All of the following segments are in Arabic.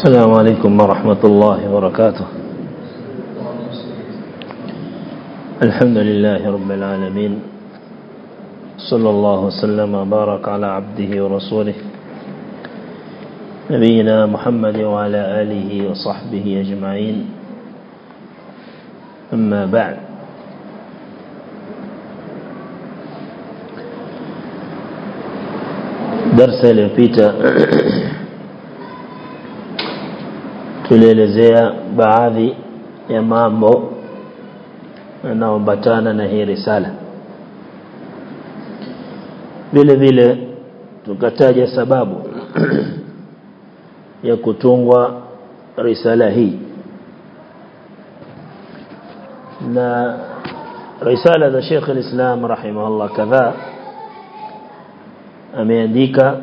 السلام عليكم ورحمة الله وبركاته. الحمد لله رب العالمين. صلى الله وسلم وبارك على عبده ورسوله. نبينا محمد وعلى آله وصحبه أجمعين. أما بعد. درس iliyopita tulielezea baadhi ya mambo yanayoambatana na hii risala. Vile vile tukataja sababu ya kutungwa risala hii. Na risala za Sheikh al-Islam rahimahullah kadhaa ameandika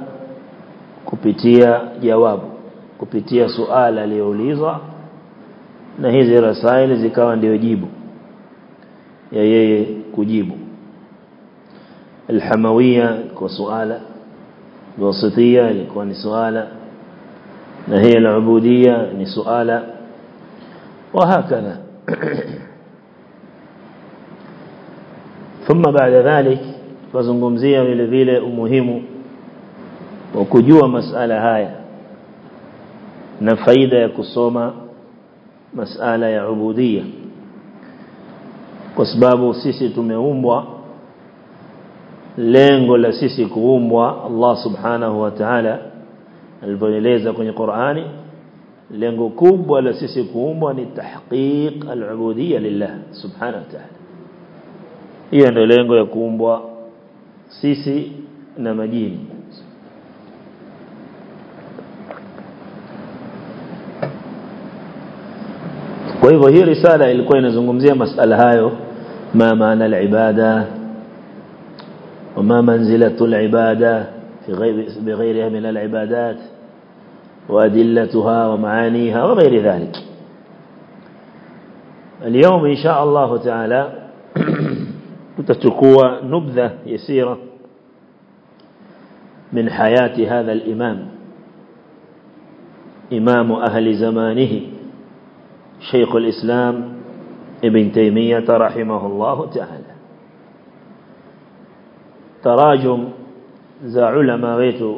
kupitia jawabu kupitia suala aliyoulizwa na hizi rasaili zikawa ndio jibu ya yeye kujibu alhamawia kwa suala wasitiya ilikuwa ni suala na hii alubudia ni suala وهكذا ثم بعد ذلك tuzungumzia vile vile umuhimu wa kujua masala haya na faida kusoma مسألة ya عبودية. kwa sababu sisi tumeumbwa lengo la sisi kuumbwa. الله سبحانه وتعالى alitueleza kwenye Qur'ani lengo kuumbwa la sisi kuumbwa لتحقيق العبودية لله سبحانه وتعالى. يعني لينغو يكومبوا سيسي نمجيني kwa hivyo hii risala ilikuwa inazungumzia masala hayo ma maana al-ibada وما منزلة العبادة في غير بغيرها من العبادات وأدلتها ومعانيها وغير ذلك اليوم إن شاء الله تعالى تتكوى نبذة يسيرة من حياة هذا الإمام إمام أهل زمانه شيخ الإسلام ابن تيمية رحمه الله تعالى. تراجم ذا علماء غيتو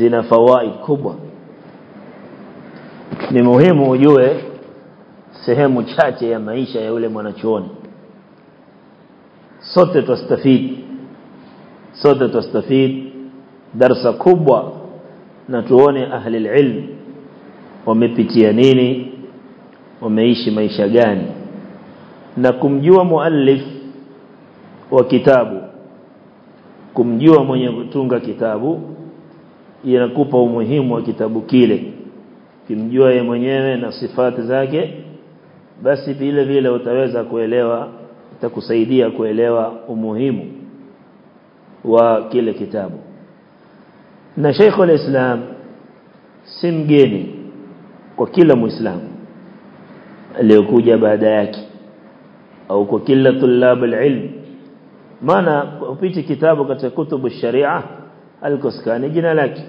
زنا فوائد كبه نمهم وجوه سهم مشاة يا معيشة يا أولي مناشون صوت تستفيد. صوت تستفيد. درس كبه نتوني أهل العلم. Wamepitia nini wameishi maisha gani. Na kumjua muallif wa kitabu kumjua mwenye kutunga kitabu inakupa umuhimu wa kitabu kile. Kimjua ye mwenyewe na sifati zake basi vile vile utaweza kuelewa itakusaidia kuelewa umuhimu wa kile kitabu. Na Sheikh al-Islam si mgeni kwa kila muislamu aliyokuja baada yake au kwa kila tulab al-ilm. Maana upite kitabu katika kutubu sharia al-Kuskani jina lake.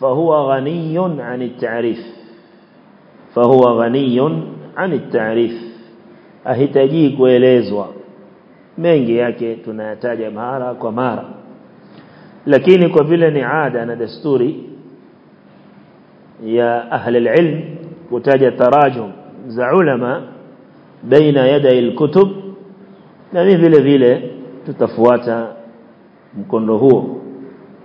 Fahuwa ghaniyun an at-ta'rif. Fahuwa ghaniyun an at-ta'rif. Ahitaji kuelezwa. Mengi yake tunayataja mara kwa mara. Lakini kwa vile ni ada na desturi يا أهل العلم وتاج التراجم زعلما بين يدي الكتب. يعني نمي في فيل تتفوات مكنه.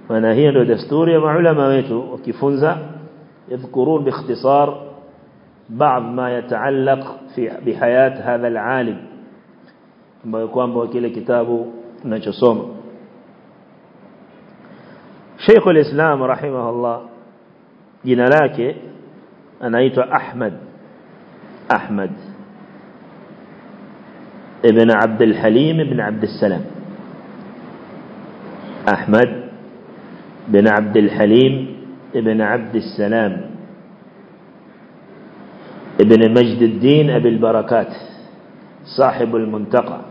فناهي عن دستور يا معلما ميتو وكفنزة يذكرون باختصار بعض ما يتعلق في بحياة هذا العالم. ما يقوم بوكيل كتابه نجسوم. شيخ الإسلام رحمه الله jina lake anaitwa Ahmad Ahmad ابن عبد الحليم بن عبد السلام. أحمد. بن عبد الحليم ابن عبد السلام. ابن مجد الدين أبي البركات. صاحب المنتقى.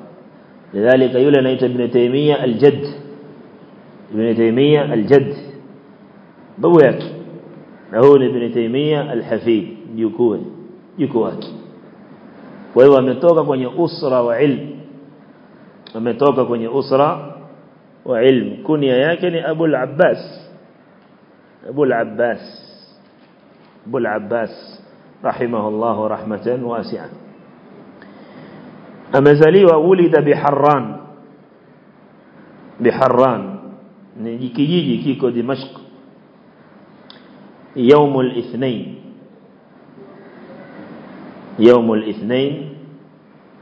لذلك يقول نيت ابن تيمية الجد. ابن تيمية الجد. بوياك. Na huyu ni Ibn Taymiyyah al-Hafid mjukuu yuko wake kwa hiyo ametoka kwenye usra wa ilm ametoka kwenye usra wa ilm kunia yake ni Abu al-Abbas Abu al-Abbas Abu al-Abbas rahimahullah rahmatan wasi'a amezaliwa ولد بحران بحران ni kijiji kiko دمشق يوم الاثنين. يوم الاثنين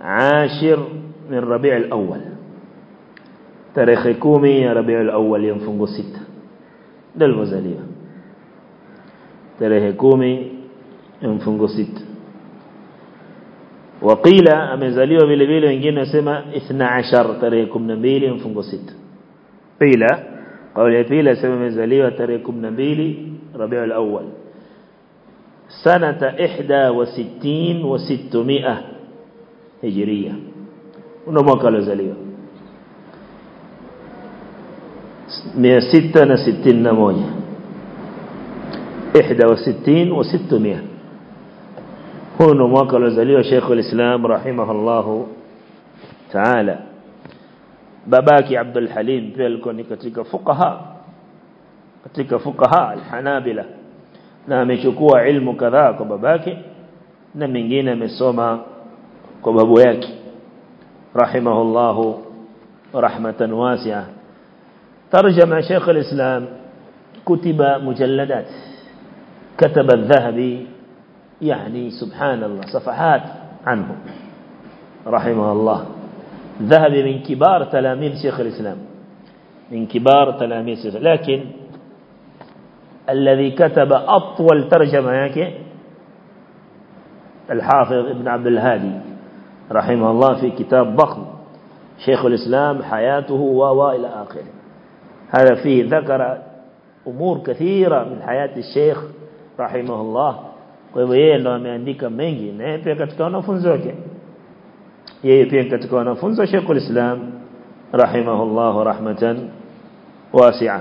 عاشر من ربيع الأول. tarehe kumi ربيع الأول ينفنق sita. ده amezaliwa tarehe kumi ينفنق ستة. وقيل amezaliwa vile vile wengine wasema 12 tarehe 12 mfungo 6 قيل قول ya pili asema amezaliwa tarehe 12 ربيع الأول. سنة إحدى وستين وستمائة هجرية. ونموك الوزلية مئة ستة نستين نموية إحدى وستين وستمائة. هو نموك الوزلية شيخ الإسلام رحمه الله تعالى. babaki Abdul Halim pia alikuwa fuqaha katika fuqaha al-Hanabila na amechukua ilmu kadhaa kwa babake na mengine amesoma kwa babu yake rahimahullah rahmatan wasi'a tarjama Sheikh al-Islam كتب مجلدات كتب الذهبي يعني سبحان الله صفحات عنه رحمه الله ذهبي من كبار تلاميذ شيخ الإسلام من كبار تلاميذ شيخ لكن الذي كتب أطول ترجمة ياك الحافظ ابن عبد الهادي رحمه الله في كتاب ضخم شيخ الإسلام حياته و إلى آخره. هذا فيه ذكر أمور كثيرة من حياة الشيخ رحمه الله. ويبين ndo ameandika mengi na pia katika wanafunzi wake yeye pia katika wanafunzi wa Sheikh al-Islam rahimahullah rahmatan wasi'a.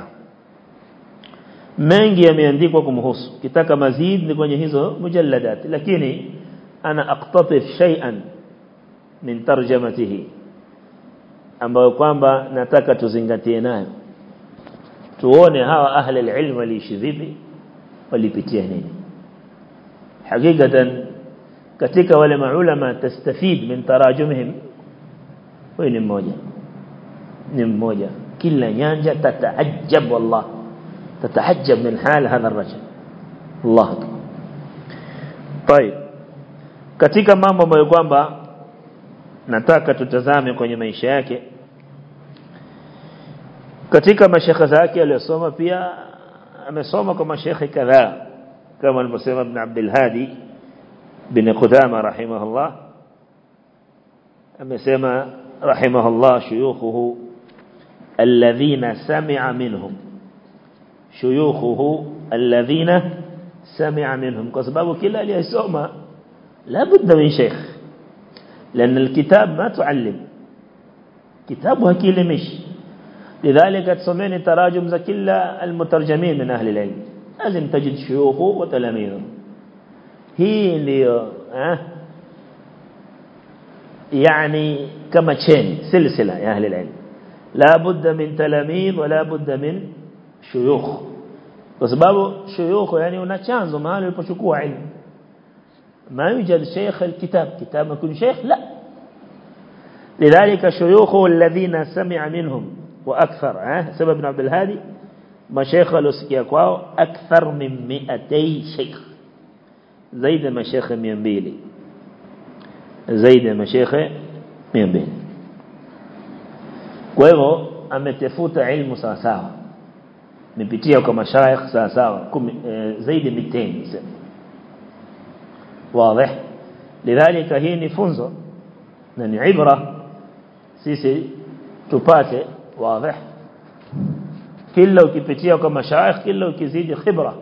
Mengi yameandikwa kumhusu kitaka mazid ni kwenye hizo mujalladat lakini ana aqtatif shay'an min tarjamatihi ambayo kwamba nataka tuzingatie nayo tuone hawa ahli alilm waliishi vipi walipitia nini hakikatan katika wale maulama tastafid min tarajumihim huyu ni mmoja ni mmoja kila nyanja tataajab wallah tataajab min hal hadha الرجل Allah طيب katika mambo ambayo kwamba nataka tutazame kwenye maisha yake katika mashekhe zake aliyosoma pia amesoma kwa mashekhe kadhaa kama alivyosema ibn Abdul Hadi bin Qudama rahimahullah amesema rahimahullah shuyukhuhu alladhina sami'a minhum shuyukhuhu alladhina sami'a minhum kwa sababu kila aliyesoma labda min sheikh لأن الكتاب ما تعلم. كتاب هكيلمش لذلك تسمين تراجم ذا المترجمين من أهل العلم. لازم تجد شيوخه وتلاميذه. هي اللي أه يعني كما تشين سلسلة يا أهل العلم. لا بد من تلاميذ ولا بد من شيوخ. وسبب شيوخ يعني ونشانزو ما له يبشكوا علم ما يوجد شيخ الكتاب كتاب ما يكون شيخ لا لذلك شيوخه الذين سمع منهم وأكثر ها سبب ابن عبد الهادي مشايخ لسكيا كواو أكثر من 200 شيخ زيد مشايخ ميمبيلي زيد مشايخ ميمبيلي kwa hivyo ametafuta ilmu sawa nipitia kwa mashaikh sawa sawa zaidi 200 sema واضح لذلك hii ni funzo na ni ibra sisi tupate واضح kila ukipitia kwa mashaikh kila ukizidi khibra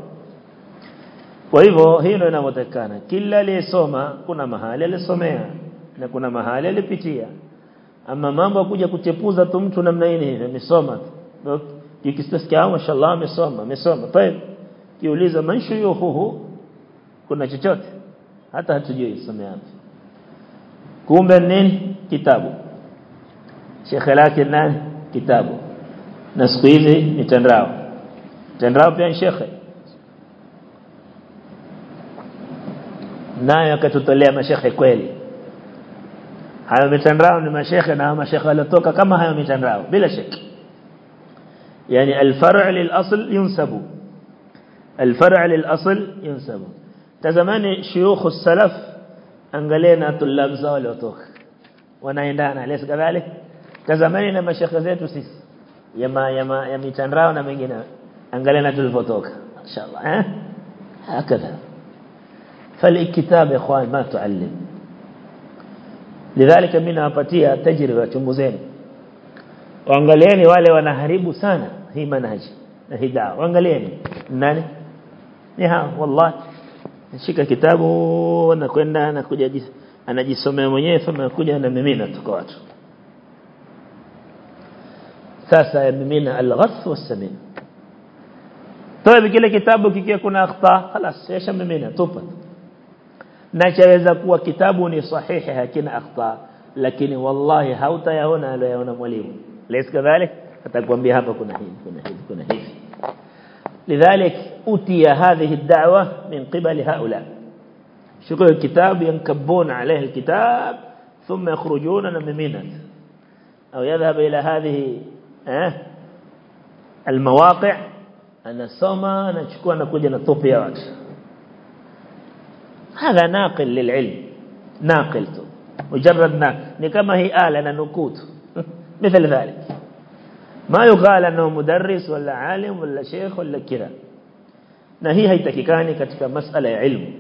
kwa hivyo hilo linavyotakana kila aliyesoma kuna mahali alisomea na kuna mahali alipitia ama mambo kuja kuchepuza tu mtu namna hii amesoma ukisikia mashallah amesoma amesoma طيب kiuliza man shuyukhuhu kuna chochote hata hatujui somea kumbe nini kitabu shekhe lake nani kitabu na siku hizi mitandao mitandao pia shekhe naye akatutolea mashekhe kweli hayo mitandao ni mashekhe na mashekhe waliotoka kama hayo mitandao bila shaka يعني الفرع للأصل ينسب. الفرع للأصل ينسب. تزمان شيوخ السلف أنجلينا طلاب زالوتوك ونايندانا ليس كذلك تزمان لما شيخ زيتو سيس يما يما يمي تنراونا مجينا أنجلينا طلفوتوك إن شاء الله ها؟ هكذا فالكتاب يا إخوان ما تعلم. لذلك من أبطية تجربة شمزين وأنجليني والي ونهريب سانا. هي منهج الهداة وانقليني ناني نها والله. نشيك كتابه ونكونا نكوجي جس أنا جس سمع مني فما كوجي أنا ممينا تقوات ساسا ممينا الغث والسمين. طيب كل كتابه كي يكون أخطاء؟ خلاص إيش ممينا توبت نشأ إذا كوا كتابه نصحيحه كنا أخطاء. لكن والله هوتا يهونا لا يهونا مليم ليس كذلك؟ Atakwambia hapa kuna hivi kuna hivi kuna hivi لذلك أتي هذه الدعوة من قبل هؤلاء. شكل الكتاب ينكبون عليه الكتاب ثم يخرجون ممينا أو يذهب إلى هذه المواقع. أنا سوما نشكو أنا كوجنا طوبيا وقت هذا ناقل للعلم. ناقل مجرد ناقل. كما هي آلة نكوت مثل ذلك. ما يقال أنه مدرس ولا عالم ولا شيخ ولا كذا. نهي هيتككاني كتك مسألة علم.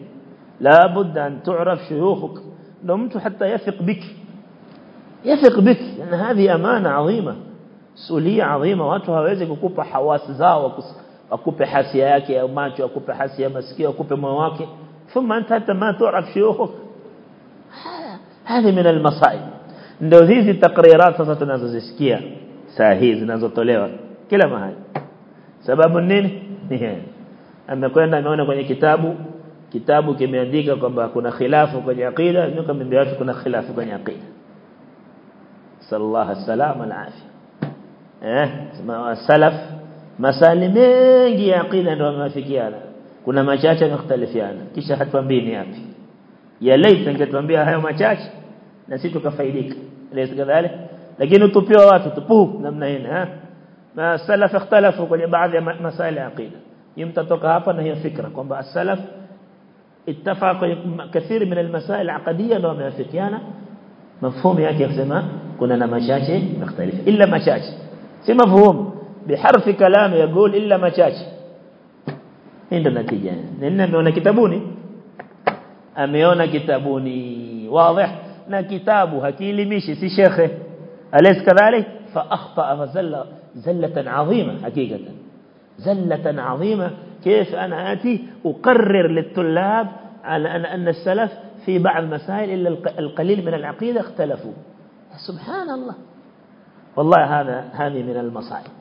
لا بد أن تعرف شيوخك. نمت حتى يثق بك. يثق بك. لأن هذه أمانة عظيمة. سؤولية عظيمة. watu hawezi kukupa hawasi zao wakupe hasia yake au macho masikio wakupe moyo wake ثم أنت حتى ما تعرف شيوخك. هذه من المصائب. ndio hizi takrirat sasa saa hizi zinazotolewa kila mahali sababu nini ni amekwenda ameona kwenye kitabu kitabu kimeandika kwamba kuna khilafu kwenye aqida nyoka mbele watu kuna khilafu kwenye aqida sallallahu alaihi alafia eh sema salaf masali mengi ya aqida ndio wamefikiana kuna machache yanakhtalifiana kisha hatuambii ni yapi ya laita ingetuambia hayo machache na sisi tukafaidika laysa kadhalik لكن تطبيق واتو تطبوب نمنين ها؟ ما السلف اختلفوا كل بعض مسائل عقيدة. يمتى تقهافا هي فكرة. كم بعض السلف اتفق كثير من المسائل العقدية لو من الفتيانة مفهوم يا كيف زما كنا نمشاش نختلف. إلا مشاش سي مفهوم؟ بحرف كلام يقول إلا مشاش عند النتيجة لأننا كتابوني. أميونا كتابوني. واضح. na kitabu مشي سي شيخه. Fa akhta fa zalla zallatan azima hakikatan zallatan azima كيف أنا آتي؟ أقرر للطلاب على أن السلف في بعض المسائل إلا القليل من العقيدة اختلفوا. سبحان الله. والله هذا هذه من المصائب.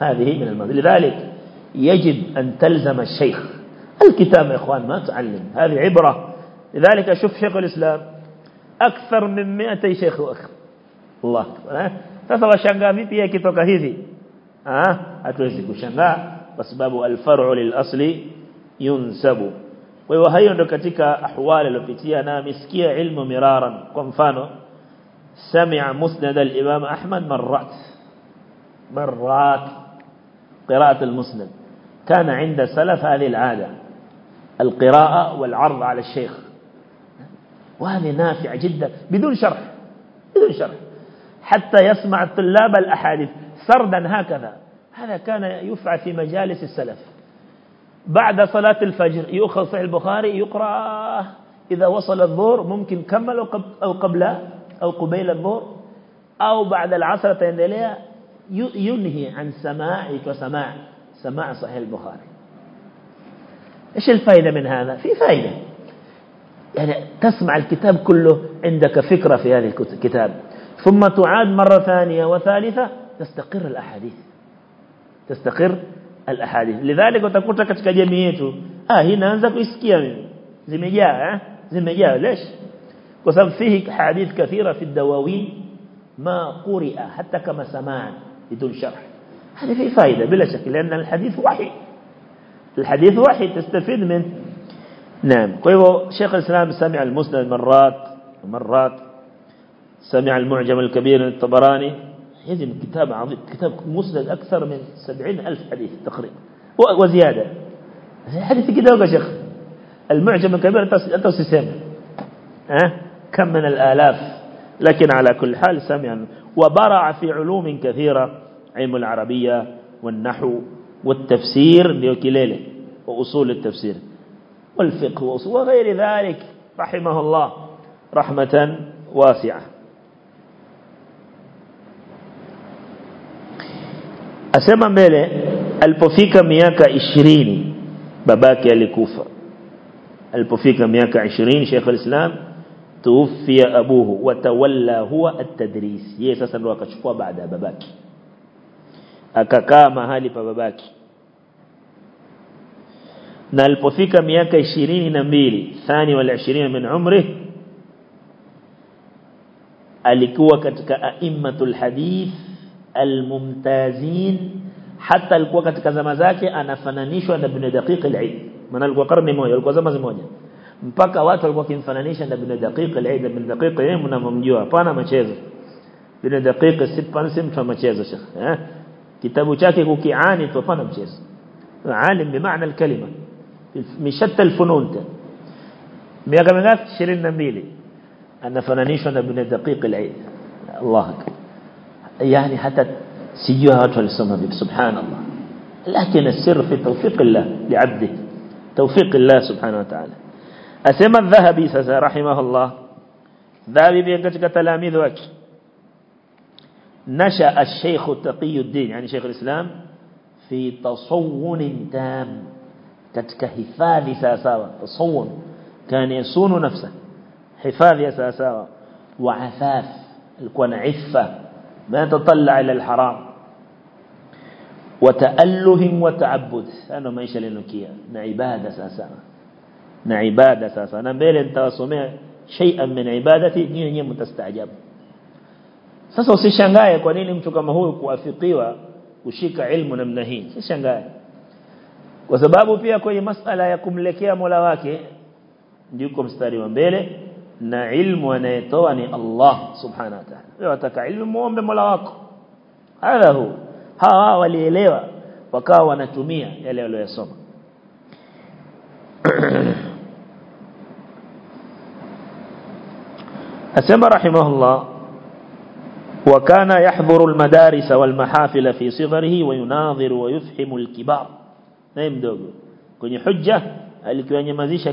هذه من المصائب. لذلك يجب أن تلزم الشيخ. الكتاب يا إخوان ما تعلم. هذه عبرة. لذلك شوف شيخ الإسلام أكثر من مئتي شيخ وأخر الله أكبر sasa washangaa vipi yakitoka hivi ah hatuwezi kushangaa kwa sababu alfar'u lilasli yunsabu kwa hiyo hayo ndo katika ahwali aliyopitia na amesikia ilmu miraran kwa mfano sami'a musnad al-imam ahmad marrat marrat قراءة المسند كان عند سلف هذه العادة القراءة والعرض على الشيخ وهذه نافعة جدا بدون شرح بدون شرح حتى يسمع الطلاب الأحاديث. سردا هكذا. هذا كان يفعل في مجالس السلف. بعد صلاة الفجر يؤخذ صحيح البخاري يقرأ. إذا وصل الظهر ممكن كمل أو قبل أو قبيل الظهر أو بعد العصر تندليها ينهي عن سماعك وسماع سماع صحيح البخاري. إيش الفائدة من هذا؟ في فائدة يعني تسمع الكتاب كله عندك فكرة في هذه الكتاب ثم تعاد مرة ثانية وثالثة تستقر الأحاديث. تستقر الأحاديث. لذلك وتقول لك جميعته آه هنا أنزك إسكيا زي ما آه، جاء زي ما جاء ليش؟ وصف فيه حديث كثيرة في الدواوين ما قرئ حتى كما سماع بدون شرح. هذا فيه فائدة بلا شك لأن الحديث وحي. الحديث وحي تستفيد منه. نعم. كيف؟ شيخ الإسلام سمع المسلم مرات مرات سمع المعجم الكبير الطبراني يجب كتاب عظيم كتاب مسند أكثر من سبعين ألف حديث تقريبا وزيادة. حديث كده يا شيخ. المعجم الكبير أنت سمع أه؟ كم من الآلاف. لكن على كل حال سمع وبرع في علوم كثيرة علم العربية والنحو والتفسير ليوكيليله وأصول التفسير والفقه وغير ذلك رحمه الله رحمة واسعة. Asema mbele alipofika miaka 20 babake alikufa alipofika miaka 20 Sheikh al-Islam tuufia abuhu watawalla huwa at-tadris yeye sasa ndo akachukua baada ya babake akakaa mahali pa babake na alipofika miaka 22 thani wala 20 min umri alikuwa katika aimmatul hadith الممتازين. حتى الوقت كذا أنا فنانيش وأنا ابن دقيق العيد. من القرن الماضي القرن الماضي مواجه مبكى وقت الوقت فنانيش أنا بن دقيق العيد. ابن دقيق العيد من ممجوع فأنا ما شيزه ابن دقيق السيد فانسيم فما شيزه شخ كتابه شاكي هو كعاني فأنا ما عالم بمعنى الكلمة. مشتى الفنون ده ميقى مغاف شرين نميلي أنا فنانيش وأنا ابن دقيق العيد. الله أكبر. يعني حتى وجه السماء سبحان الله لكن السر في توفيق الله لعبده. توفيق الله سبحانه وتعالى. أسمى الذهبي رحمه الله ذهبي بينكتك تلاميذ وجه نشأ الشيخ تقي الدين يعني شيخ الإسلام في تصون تام. كتك حفاظ ساساوة تصون. كان يصون نفسه. حفاظ ساساوة وعفاف. الكون عفة. ما تطلع إلى الحرام. وتأله وتعبد. أنا ما إيش لنكيا نعبادة ساسا نعبادة ساسا أنا بيل أنت وسمع شيئا من عبادتي نين نين متستعجب. ساسا وسيشان غاية قانين يمتوك مهوك وأفقيوة وشيك علم نمنهين سيشان غاية وسبابه فيها كوي مسألة يكم لكيا مولاواكي. نديكم ستاري ومبيلي na ilmu anayetoa ni Allah subhanahu wa ta'ala wewe wataka ilmu muombe Mola wako hadha hu hawa walielewa wakawa wanatumia yale waliyosoma asema rahimahullah وكان يحضر المدارس والمحافل في صغره ويناظر ويفهم الكبار نايم mdogo kwenye hujja alikuwa nyamazisha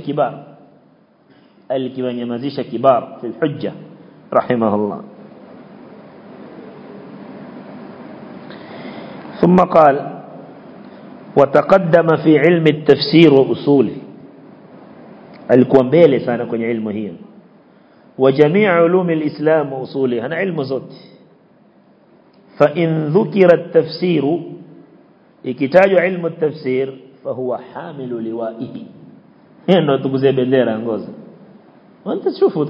kibar alikuwa nyamazisha kibar fi hujja rahimahullah ثم قال وتقدم في علم التفسير وأصوله. sana kwenye ilmu hiyo وجميع علوم الإسلام وأصولها أنا علم زوت فإن ذكر التفسير إكتاج علم التفسير فهو حامل لوائه. هنا تقزي بندير أنقوز وأنت تشوفوا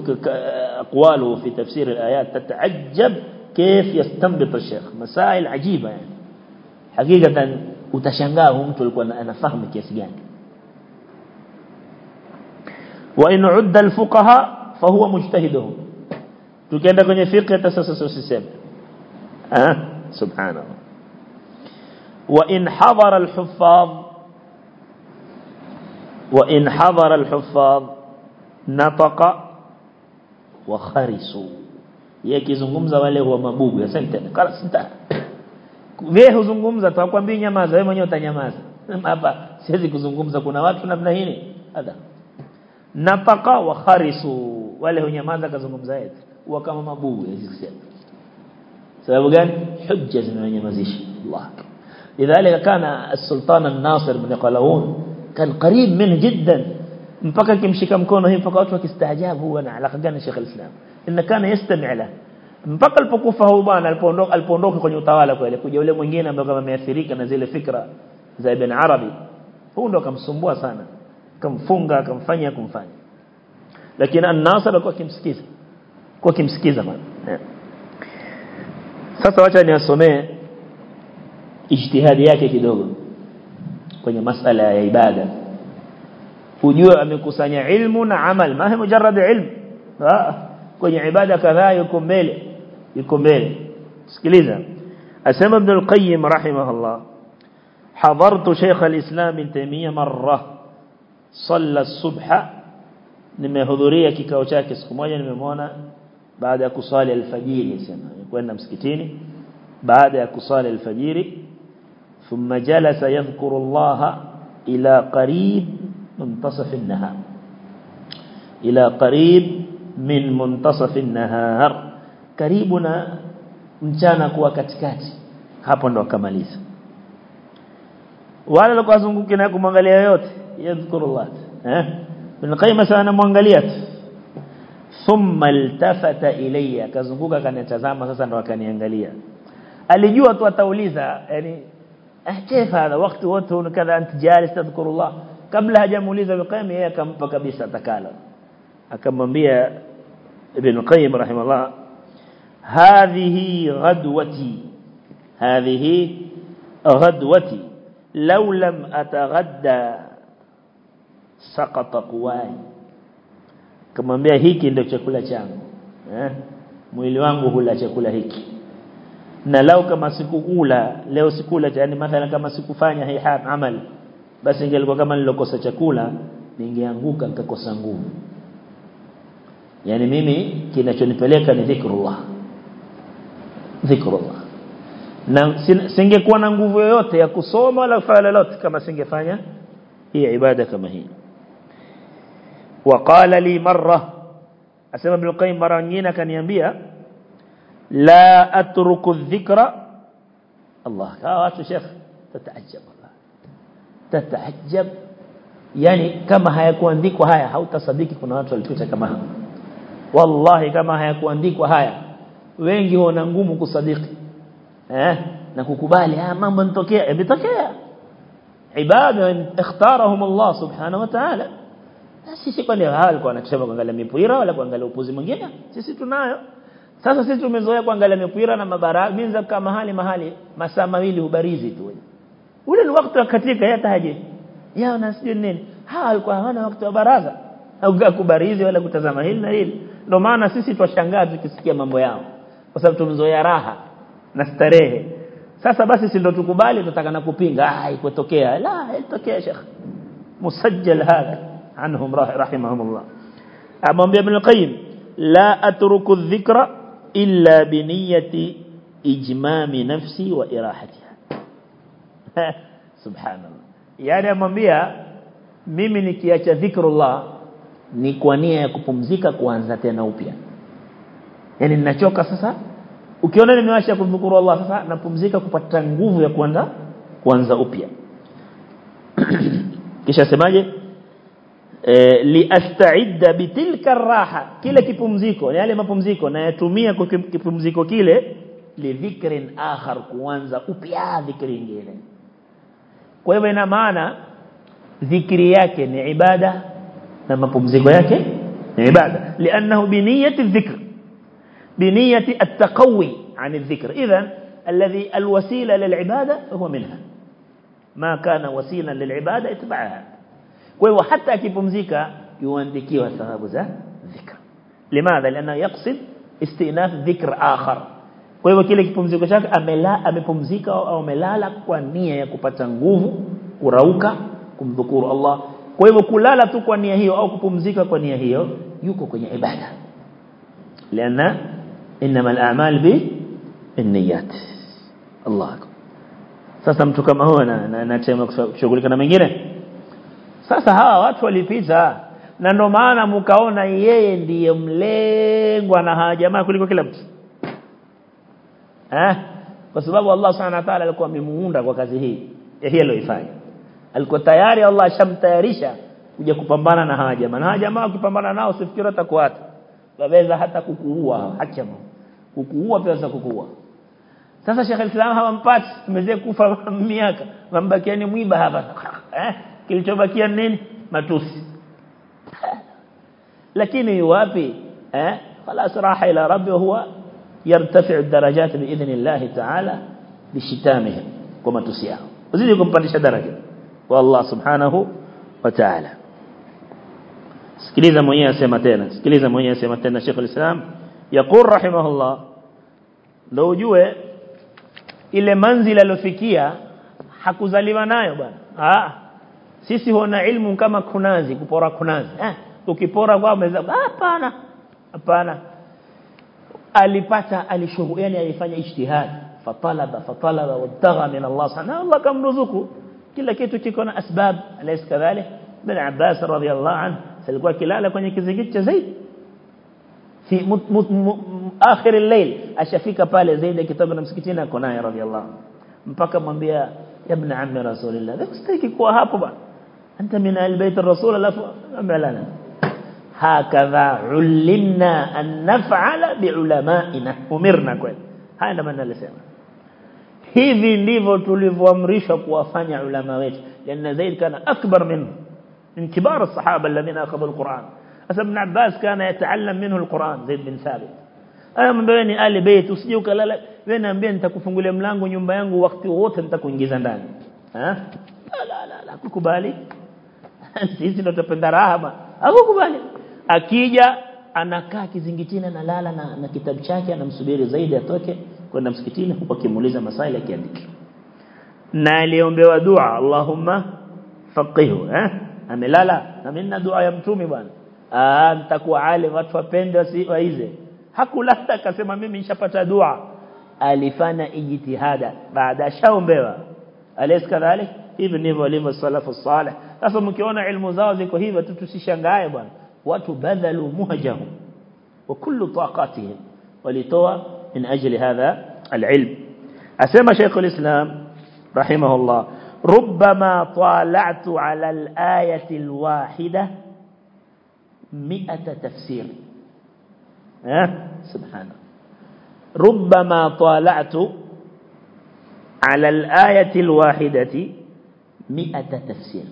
أقواله في تفسير الآيات تتعجب كيف يستنبط الشيخ. مسائل عجيبة يعني. حقيقة وتشنغاهم تلك أنا فهم يا سجان وإن عد الفقهاء فهو مجتهدهم. تكيدا كن يفقه تسسس السيسم سبحان الله. وإن حضر الحفاظ وإن حضر الحفاظ nataqa wa kharisu yakizungumza wale wa mabubu asante kala sita wewe huzungumza tutakwambia nyamaza wewe mwenyewe utanyamaza hapa siwezi kuzungumza kuna watu namna hii adha nataka wa kharisu wale hunyamaza kazungumza yetu huwa kama mabubu hizi sababu gani hujja zinanyamazisha Allah lidhalika kana السلطان الناصر بن قلاوون كان قريب منه جدا mpaka kimshika mkono hivi mpaka watu wakistaajabu huwa na alaka gani Sheikh al-Islam inna kana yastami' la mpaka alipokufa huyu bwana alipoondoka alipoondoka kwenye utawala kweli kuja yule mwingine ambaye kama ameathirika na zile fikra za Ibn Arabi huu ndo akamsumbua sana akamfunga akamfanya kumfanya lakini an-Nasr alikuwa kimsikiza kwa kimsikiza bwana yeah. sasa wacha niasomee ijtihadi yake kidogo kwenye masala ya ibada ujue amekusanya ilmu na amal ma hiyo mujarrad ilmu kwenye ibada kadhaa yuko mbele yuko mbele sikiliza asema ibn al-qayyim rahimahullah حضرت شيخ الإسلام ابن تيمية مرة صلى الصبح nimehudhuria kikao chake siku moja nimemwona baada ya kusali alfajiri sema kwenda msikitini baada ya kusali alfajiri thumma jalasa yadhkuru Allah ila qarib muntasaf an-nahar ila qarib min muntasaf an-nahar karibu na mchana kuwa katikati hapo ndo akamaliza wale walikuwa wazunguki na kumwangalia yote yadhkurullah eh bin qayyim sana muangalia thumma iltafata ilayya kazunguka kanitazama sasa ndo akaniangalia alijua tu atauliza yani eh كيف هذا وقت wote kadha anti jalis tadhkurullah kabla hajamuuliza qayyim yeye akampa kabisa takala akamwambia ibn qayyim rahimahullah hadhihi ghadwati hadhihi ghadwati لو لم أتغدى سقط قواي kamwambia hiki ndio chakula changu eh mwili wangu hula chakula hiki na lao kama sikukula leo sikula yani mathalan kama sikufanya hii amal basi ingelikuwa kama nilokosa chakula ningeanguka nikakosa nguvu yani mimi kinachonipeleka ni dhikrullah dhikrullah na singekuwa na nguvu yoyote ya kusoma wala kufanya lolote kama singefanya hii ibada kama hii وقال لي مرة أسمى ابن القيم مرة nyingine akaniambia la atruku dhikra Allah hawa watu sheikh tataajab Allah tataajab yani kama hayakuandikwa haya hautasadiki kuna watu walipita kama hapa wallahi kama hayakuandikwa haya wengi huona ngumu kusadiki eh na kukubali ah mambo yanatokea yametokea ibada ikhtarahum Allah subhanahu wa ta'ala sisi kwani walikuwa wanasema kuangalia mipira wala kuangalia upuzi mwingine sisi tunayo sasa sisi tumezoea kuangalia mipira na mabara minza kama mahali mahali masaa mawili ubarizi tu ule ni wakati wa katika hata haje yao na sijui nini hawa walikuwa hawana wakati wa baraza au kubarizi wala kutazama hili na hili ndio maana sisi twashangaa tukisikia mambo yao kwa sababu tumezoea raha na starehe sasa basi si ndo tukubali tutakana kupinga ah ikotokea la ilitokea sheikh musajjal hadha عنهم رحمهم الله أمام ابن القيم لا أترك الذكر إلا بنية إجمام نفسي وإراحتها subhanallah. Yani amwambia mimi nikiacha dhikrullah ni kwa nia ya kupumzika kuanza tena upya. Yani ninachoka sasa ukiona nimewasha kumshukuru Allah sasa napumzika kupata nguvu ya kuanza kuanza upya. Kisha semaje e, liasta'idda bitilka raha kile kipumziko yale mapumziko na yatumia kwa kipumziko kile lidhikrin akhar kuanza upya dhikri nyingine. Kwa hivyo ina maana dhikri yake ni ibada na mapumziko yake ni ibada lianahu biniyati dhikr biniyati at-taqawi عن الذكر اذا الذي الوسيله للعباده هو منها ما كان وسيلا للعباده اتبعها kwa hivyo hata akipumzika yuandikiwa thawabu za dhikr limadha lana yaqsid istinaf dhikr akhar kwa hivyo kile kipumziko chake amela amepumzika au amelala kwa nia ya kupata nguvu kurauka kumdhukuru Allah. Kwa hivyo kulala tu kwa nia hiyo au kupumzika kwa nia hiyo yuko kwenye ibada. Liana inma al-a'mal bi an-niyyat Allah sasa mtu kama huyo anatema kushughulika na mengine? Sasa hawa watu walipita na ndio maana mkaona yeye ndiye mlengwa na hajamaa kuliko kila mtu. Eh kwa sababu Allah subhanahu wa ta'ala alikuwa amemuunda kwa kazi hii ya hilo ifanye alikuwa tayari Allah ashamtayarisha kuja kupambana na hawa jamaa na hawa jamaa ukipambana nao usifikiri atakuata waweza hata kukuua hakimu kukuua pia za kukuua sasa Sheikh al-Islam hawampati mzee kufa miaka mambakia ni mwiba hapa eh kilichobakia nini matusi lakini wapi eh خلاص راح إلى ربه وهو يرتفع الدرجات بإذن الله تعالى بشتامهم كما تسيعهم وزيدكم بلش درجة والله سبحانه وتعالى. سكليزا مهية سيماتينة سكليزا مهية سيماتينة شيخ الإسلام يقول رحمه الله لو جوة إلي منزل الفكية حكو زالبانا يبان sisi huona ilmu kama kunazi kupora kunazi eh ukipora kwa mezaba hapana hapana alipata alishughuli yani alifanya ijtihad fatalaba fatalaba wabtagha min Allah subhanahu Allah kamruzuku kila kitu kiko na asbab alaysa kadhalik bin Abbas radhiyallahu anhu alikuwa kilala kwenye kizingiti cha Zaid fi akhir al-layl ashafika pale Zaid kitabu na msikitini ako naye radhiyallahu mpaka mwambia ibn ammi rasulillah sitaki kuwa hapo bwana anta min al-bayt ar-rasul alafu amalana هكذا علمنا أن نفعل بعلمائنا. أمرنا كويل هاي لما نلسيما هذي نيفو تليفو أمريشا كوافاني علماء ويش لأن زيد كان أكبر منه من كبار الصحابة الذين أخذوا القرآن. أسا بن عباس كان يتعلم منه القرآن زيد بن ثابت. أنا من بيني آل بيت وسيوك لا لا. وين أم بين تكفون قل ملانغو يوم بيانغو وقت غوت أنت كون جزان دان. ها؟ لا لا لا كوكبالي أنت إذا لو تبندر أكوكبالي akija anakaa kizingitini analala na, na kitabu chake anamsubiri zaidi atoke kwenda msikitini huko akimuuliza masaili akiandika. Na aliombewa dua Allahumma faqihu eh? Amelala na mimi na dua ya mtume bwana. Ah nitakuwa alim watu wapende waize. Hakulala akasema mimi nishapata dua. Alifanya ijtihada baada shaombewa alaysa kadhalik? Hivi ndivyo walivyo salafu salih. Sasa mkiona ilmu zao ziko hivyo tu tusishangae bwana watu badhalu muhajahum wa kullu taqatihim walitoa min ajli hadha alilm asema shaykh alislam rahimahullah ربما طالعت على الآية الواحدة مئة تفسير أه؟ سبحانه ربما طالعت على الآية الواحدة مئة تفسير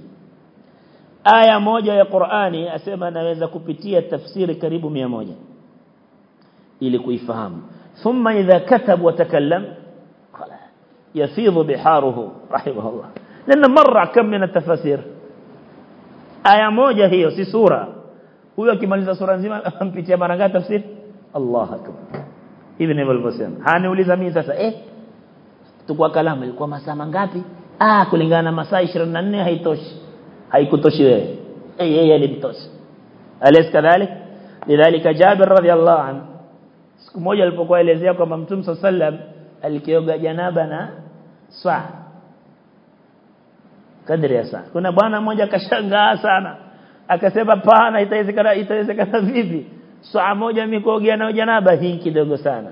آية موجة يا قرآني أسمى نوeza kupitia tafsiri karibu 100 ili kuifahamu ثم إذا كتب وتكلم يفيض بحاره رحمه الله لأن مرة كم من التفاسير آية موجة هي si sura huyo akimaliza sura nzima ampitia mara ngapi tafsiri Allah akbar hivi ndivyo alivyosema haniuliza mimi sasa eh tukua kalamu ilikuwa masaa mangapi ah kulingana na masaa 24 haitoshi haikutoshi wewe. Yeye alimtosha alis kadhalik? Lidhalika Jabir radhiallahu an siku moja alipokuwa elezea kwamba Mtume sallam alikioga janaba na swa kadri ya saa. Kuna bwana mmoja akashangaa sana. Akasema pana itawezekana itawezekana vipi? Swaa moja mimi kuogea na janaba hii kidogo sana.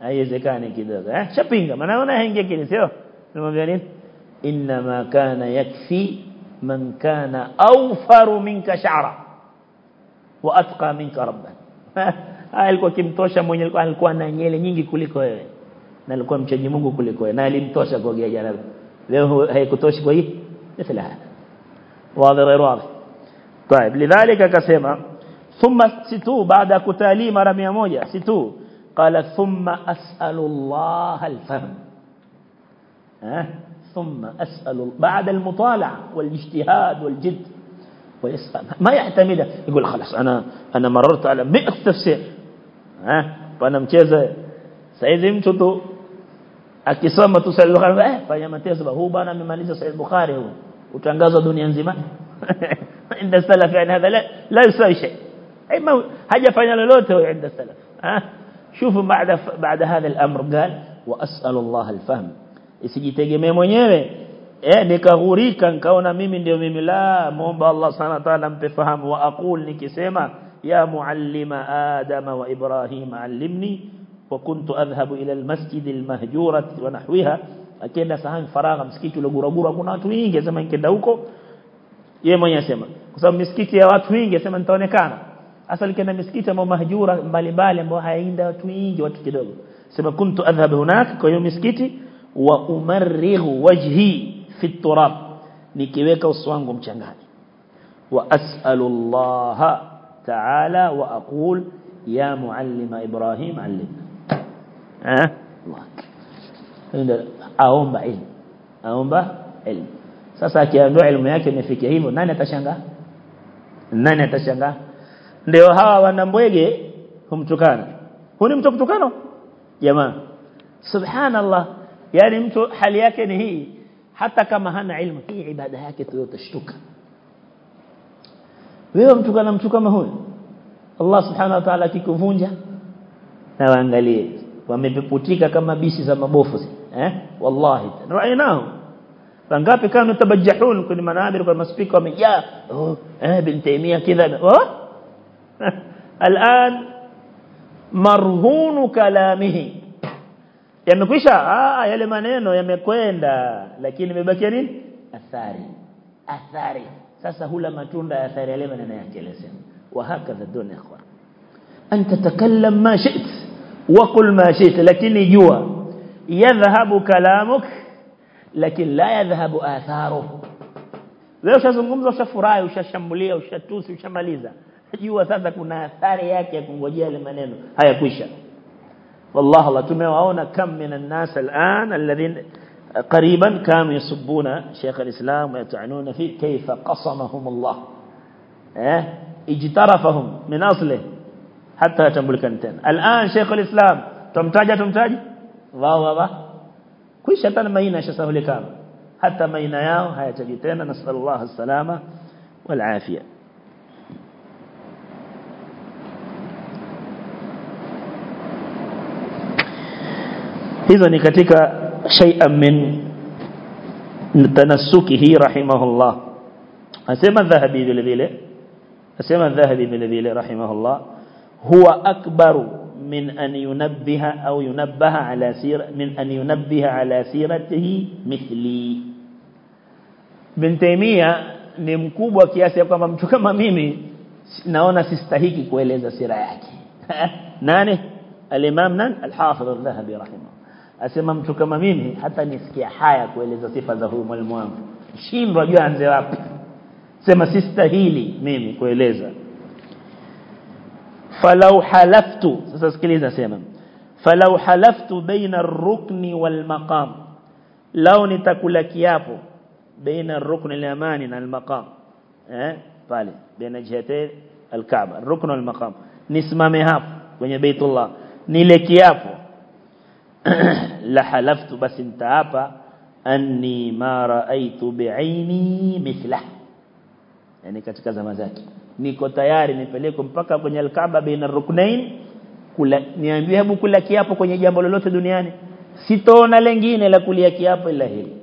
Haiwezekani kidogo eh? Shapinga. Maana haingia kile sio? Nini? Inma kana yakfi من كان أوفر منك شعرا وأتقى منك ربا هاي لكو كم توشا موني لكو هاي لكو أنا نيلي نيجي كولي كوي نالكو أمشي نمونغو كولي كوي نالي متوشا كو جي جانب لأنه هاي كتوش كوي مثل هذا واضح غير واضح طيب لذلك كسيما ثم ستو بعد كتالي مرمي موجة ستو قال ثم أسأل الله الفهم ها ثم أسأل بعد المطالعة والاجتهاد والجد. ويسأل. ما يعتمد. يقول خلاص أنا أنا مررت على 100 تفسير. ها؟ فأنا متجزء سيدهم شدوا أكسامة سيد البخاري. إيه فأنا متجزء هو بانا من مجلس سيد البخاري هو. وتنجز دنيا زمان عند السلف يعني هذا لا لا يساوي شيء. أي ما هجى فأنا لوته عند السلف. ها؟ شوفوا بعد بعد هذا الأمر قال وأسأل الله الفهم. Isijitegemee mwenyewe eh nikaghurika nikaona mimi ndio mimi la muomba Allah wa ta'ala mpe fahamu wa aqul nikisema ya muallima adama wa ibrahim allimni wa kuntu adhhabu ila almasjid almahjura wa nahwiha akienda sahani faragha msikiti ule guragura kuna watu wengi sema nikienda huko yeye mwenyewe asema kwa sababu misikiti ya watu wengi asema nitaonekana hasa likienda misikiti ambayo mahjura mbalimbali ambayo hayaenda watu wengi watu kidogo sema kuntu adhhab hunak kwa hiyo misikiti wa umarrighu wajhi fi turab nikiweka uso wangu mchangani wa as'alu Allah ta'ala wa aqul ya muallima Ibrahim allimna eh aomba ilmu aomba ilmu sasa akiambiwa elimu yake imefikia hivyo nani atashangaa nani atashangaa ndio hawa wanambwege humtukana huni mtu kutukana jamaa subhanallah yani mtu hali yake ni hii hata kama hana ilmu hii ibada yake tu utashtuka wewe mtukana mtu kama huyo Allah subhanahu wa ta'ala akikuvunja na waangalie wamepeputika kama bisi za mabofu eh wallahi rainao wangapi kama yatabajahun kwenye manabir kwa maspika wamejaa oh eh bin taymia kidha oh الان marhunu kalamihi yamekwisha ah yale maneno yamekwenda lakini imebakia nini athari athari sasa hula matunda ya athari yale maneno yake yalesema wa hakadha dun ikhwan anta takallam ma shi't wa qul ma shi't lakini jua yadhhabu kalamuk lakini la yadhhabu atharuhu wewe ushazungumza ushafurahi ushashambulia ushatusi ushamaliza jua sasa kuna athari yake ya kungojea ile maneno hayakwisha والله الله tumewaona kam min الناس الآن الذين قريبا كانوا يسبون شيخ الإسلام ويطعنون فيه. كيف قصمهم الله؟ آه اجترفهم من أصله حتى يتملك انتين الآن شيخ الإسلام تمتاج تمتاج الله الله كل شيطان مينا شسه لكام حتى مينا ياو هيا تجتين نسأل الله السلامة hizo ni katika shay'an min tanassukihi rahimahullah asema dhahabi vile vile asema dhahabi vile vile rahimahullah huwa akbaru min an yunabbiha au yunabbaha ala sira min an yunabbiha ala siratihi mithli bin Taymiyyah ni mkubwa kiasi kwamba mtu kama mimi naona sistahiki kueleza sira yake nani al-imam nan al-hafidh al-dhahabi rahimahullah asema mtu kama mimi hata nisikia haya kueleza sifa za huyu mwalimu wangu shindwa jua anze wapi sema sistahili mimi kueleza falau halaftu sasa sikiliza sema falau halaftu baina ar-rukni wal maqam lao nitakula kiapo baina ar-rukn al-yamani na al-maqam eh pale baina jihati al-kaaba ar-rukn wal maqam nisimame hapo kwenye baitullah nile kiapo la halaftu basi nitaapa anni ma raaitu bi'aini mithla. Yani katika zama zake. Niko tayari nipelekwe mpaka kwenye alkaaba baina ruknain kula niambie hebu kula kiapo kwenye jambo lolote duniani. Sitoona lengine la kulia kiapo ila hili.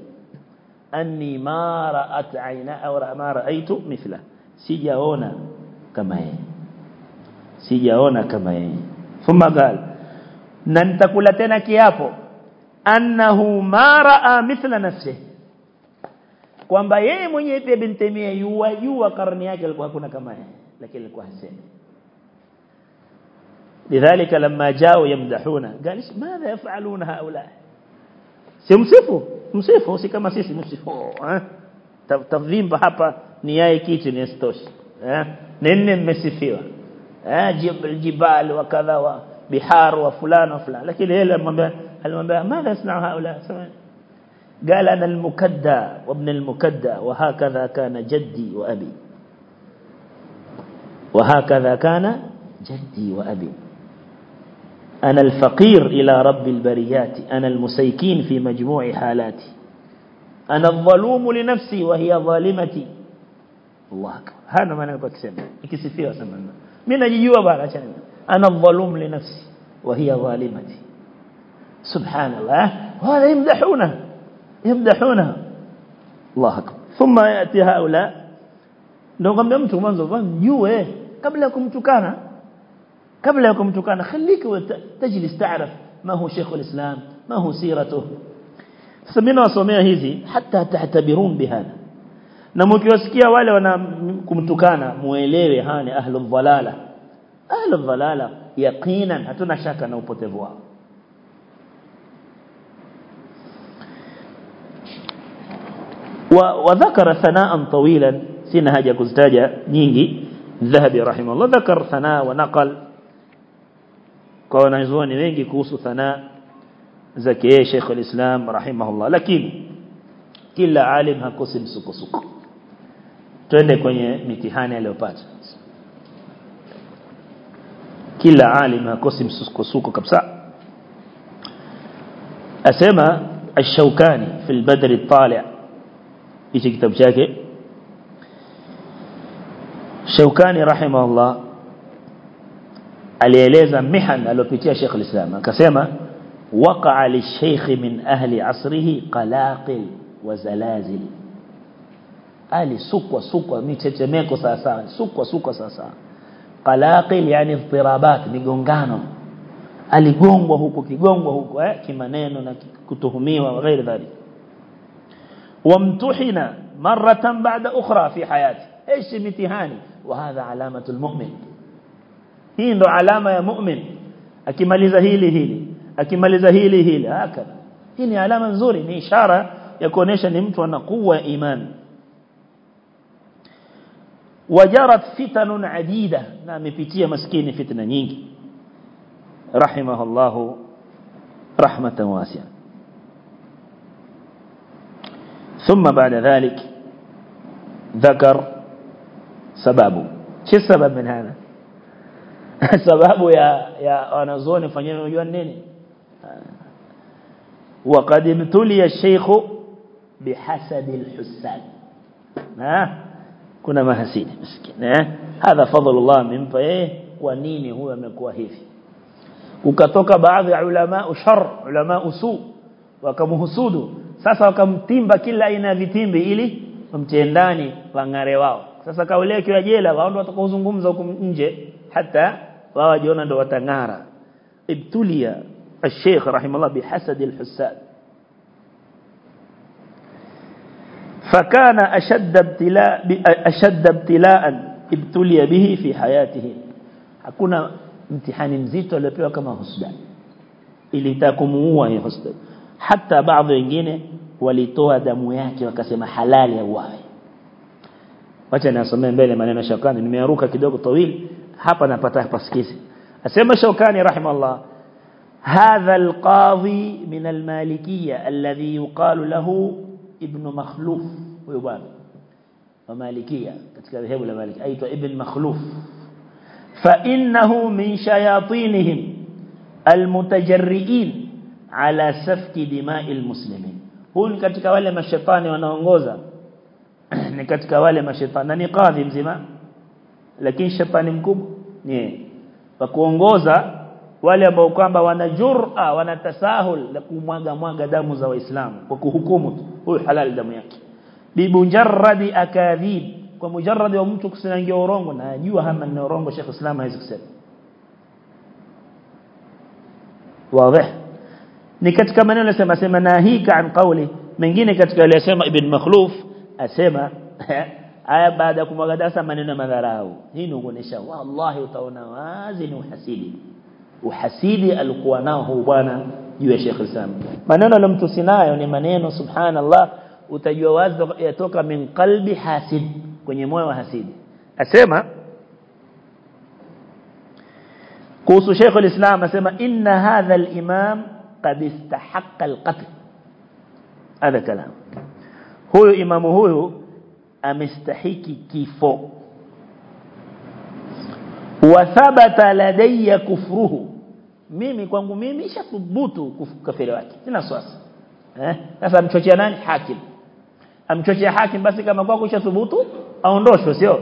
Anni ma ra'at aina au ma raaitu mithla. Sijaona kama yeye. Sijaona kama yeye. Thumma qala na nitakula tena kiapo. Annahu mara mithla nafsi kwamba yeye mwenye pia bin Taimia yuwajua karne yake alikuwa hakuna kama yeye. Lakini alikuwa hasemi. Lidhalika lamma jao yamdahuna. Galish madha yafaluna haula si msifu? Msifu si kama sisi msifu. Oh, eh? Tavimba hapa ni yae kitu ni stoshi eh? Nene mmesifiwa. Eh jibal jibal wa kadha wa wa fulana lakini yeye alimwambia alimwambia madha yasna'u haula قال أنا المكدى وابن المكدى وهكذا كان جدي وأبي. وهكذا كان جدي وأبي. أنا الفقير إلى رب البريات أنا المسيكين في مجموع حالاتي. أنا الظلوم لنفسي وهي ظالمتي. الله أكبر. هذا ما أنا بكسب. ikisifiwa sana mimi najijua bana acha أنا الظلوم لنفسي. وهي ظالمتي. سبحان الله وهذا يمدحونه. يمدحونه. الله أكبر. ثم يأتي هؤلاء. لو قام بيمتوا من زبان يوه إيه. قبلكم تكانا قبلكم تكانا خليك تجلس تعرف ما هو شيخ الإسلام. ما هو سيرته. سمينا وصميا هذي حتى تعتبرون بهذا. نموك يسكي أولا ونا كم تكانا مويليري هاني. أهل الضلالة. أهل الضلالة. yaqinan hatuna shaka na upotevu wao. Wadhakara thanaan tawilan sina haja kuzitaja nyingi Dhahabi rahimahullah dhakar thana wa naqal. Kwa wanazuoni wengi kuhusu thana zake yeye Sheikh al-Islam rahimahullah. Lakini kila alim hakosi msukosuko. Twende kwenye mitihani aliyopata. Kila alim hakosi msukosuko kabisa asema الشوكاني في البدر الطالع hichi kitabu chake Shaukani rahimahullah alieleza mihan aliyopitia Sheikh al-Islam akasema waqa'a lishaykh min ahli asrihi qalaqil wa zalazil ali sukwa sukwa mitetemeko sawa sawa sukwa sukwa sawa sawa قلاقل يعني اضطرابات بجونجانو الجون وهو كجون وهو كمانين وكتهمي وغير ذلك وامتحن مرة بعد أخرى في حياتي إيش امتحاني وهذا علامة المؤمن هي علامة يا مؤمن أكمل زهيلي هيلي أكمل زهيلي هيلي هكذا هي علامة زوري إشارة يكون إيش نمت وأنا قوة إيمان وجرت فتن عديدة. نعم فتية مسكين فتنة نينك رحمه الله رحمة واسعة. ثم بعد ذلك ذكر سبابه. شو السبب من هذا؟ سبابه يا يا أنا زوني فنجنوا ويونيني وقد ابتلي الشيخ بحسد الحسان ها؟ Kuna mahasidi maskini eh hadha fadlullah mimpa yeye kwa nini huyo amekuwa hivi ukatoka baadhi ya ulama ushar ulama usu wakamhusudu sasa wakamtimba kila aina ya vitimbi ili wamtie ndani wangare wao sasa kauli yake jela wao ndio watakaozungumza huko nje hata wao wajiona ndio watangara ibtulia الشيخ رحمه الله بحسد الحساد فكان أشد ابتلاء أشد ابتلاء ابتلي به في حياته. حكونا امتحان مزيت ولا بيوك ما هسدا اللي تاكم هو هسدا حتى بعض ينجين ولتوى دموياك وكسم حلال يواي وجنا سمين بيلي من المشاكان الميروكا كدوك طويل. حقا نبتاه بسكيسي. أسمى شوكاني رحم الله. هذا القاضي من المالكية الذي يقال له ابن مخلوف ويبان ومالكية katika dhehebu la Maliki aitwa ibn Makhluf فإنه من شياطينهم المتجرئين على سفك دماء المسلمين huu ni katika wale mashetani wanaongoza ni katika wale mashetani na ni kadhi mzima lakini shetani mkubwa ni wa kuongoza wale ambao kwamba wana jur'a wana tasahul la kumwaga mwaga damu za waislamu kwa kuhukumu huyu halal damu yake bimujarradi akadhib kwa mujarradi wa mtu kusinangia urongo na ajua hama ni urongo Sheikh Islam hawezi kusema wazi ni katika maneno yasema sema nahika an qawli mengine katika yale yasema ibn makhluf asema aya baada ya kumwaga dasa maneno madharau hii ni kuonesha wallahi utaona wazi ni uhasidi uhasidi alikuwa nao bwana juu ya Sheikh Islam maneno alomtusi nayo ni maneno subhanallah utajua wazi yatoka min qalbi hasid kwenye moyo wa hasidi asema kuhusu Sheikh al-Islam asema inna hadha al-imam qad istahaqqa al-qatl هذا كلام huyu imamu huyu amestahiki kifo wa thabata ladayya kufruhu mimi kwangu mimi ishathubutu kufukafiri wake. Sina swasi eh? Sasa amchochea nani? Hakim. Amchochea hakim basi kama kwako ishathubutu aondoshwe sio?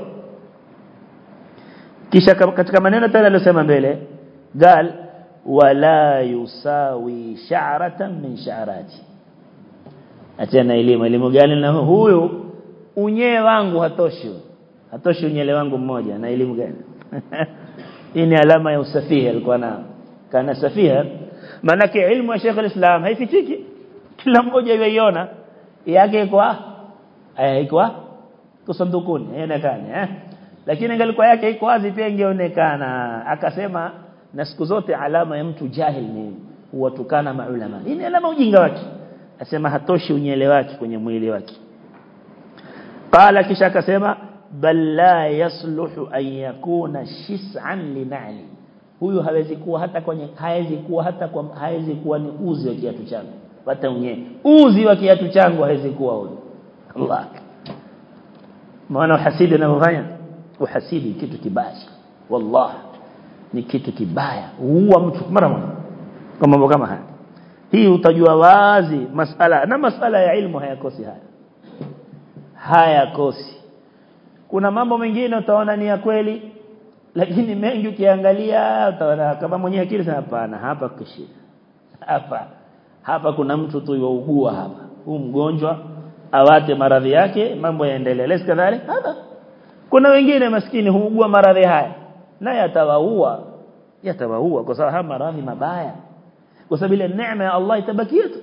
Kisha katika maneno tena aliyosema mbele gal wala yusawi sha'ratan min sha'rati. Achana elimu. Elimu gani na huyu? Unyewe wangu hatoshi. Hatoshi unyele wangu mmoja. Na elimu gani? Hii ni alama ya usafihi alikuwa nao kana safiha manake ilmu ya Sheikh al-Islam haifichiki. Kila mmoja yuiona yake kwa haikuwa kusandukuni inaonekana eh? Lakini angalikuwa yake iko wazi pia ingeonekana. Akasema na siku zote alama ya mtu jahil ni huwatukana maulama. Hii ni alama ujinga wake. Asema hatoshi unyele wake kwenye mwili wake. Qala kisha akasema bal la yasluhu an yakuna shis'an linali huyu hawezi kuwa hata kwenye hawezi kuwa hata kwa hawezi kuwa ni uzi wa kiatu changu. Hata unye uzi wa kiatu changu hawezi kuwa huyu. Allah. Maana uhasidi anavyofanya uhasidi kitu kibaya. Wallah. Ni kitu kibaya. Huwa mtu mara moja. Kwa mambo kama haya. Hii utajua wazi masala na masala ya ilmu hayakosi haya. Hayakosi. Kuna mambo mengine utaona ni ya kweli lakini mengi ukiangalia utaona kama mwenye akili sana hapana hapa kishida hapa hapa kuna mtu tu yuugua hapa. Huu mgonjwa awate maradhi yake mambo yaendelee. Lesi kadhalika hapa. Kuna wengine maskini huugua maradhi haya. Naye atawaua. Yatawaua kwa sababu maradhi mabaya. Kwa sababu ile neema ya Allah itabakia tu.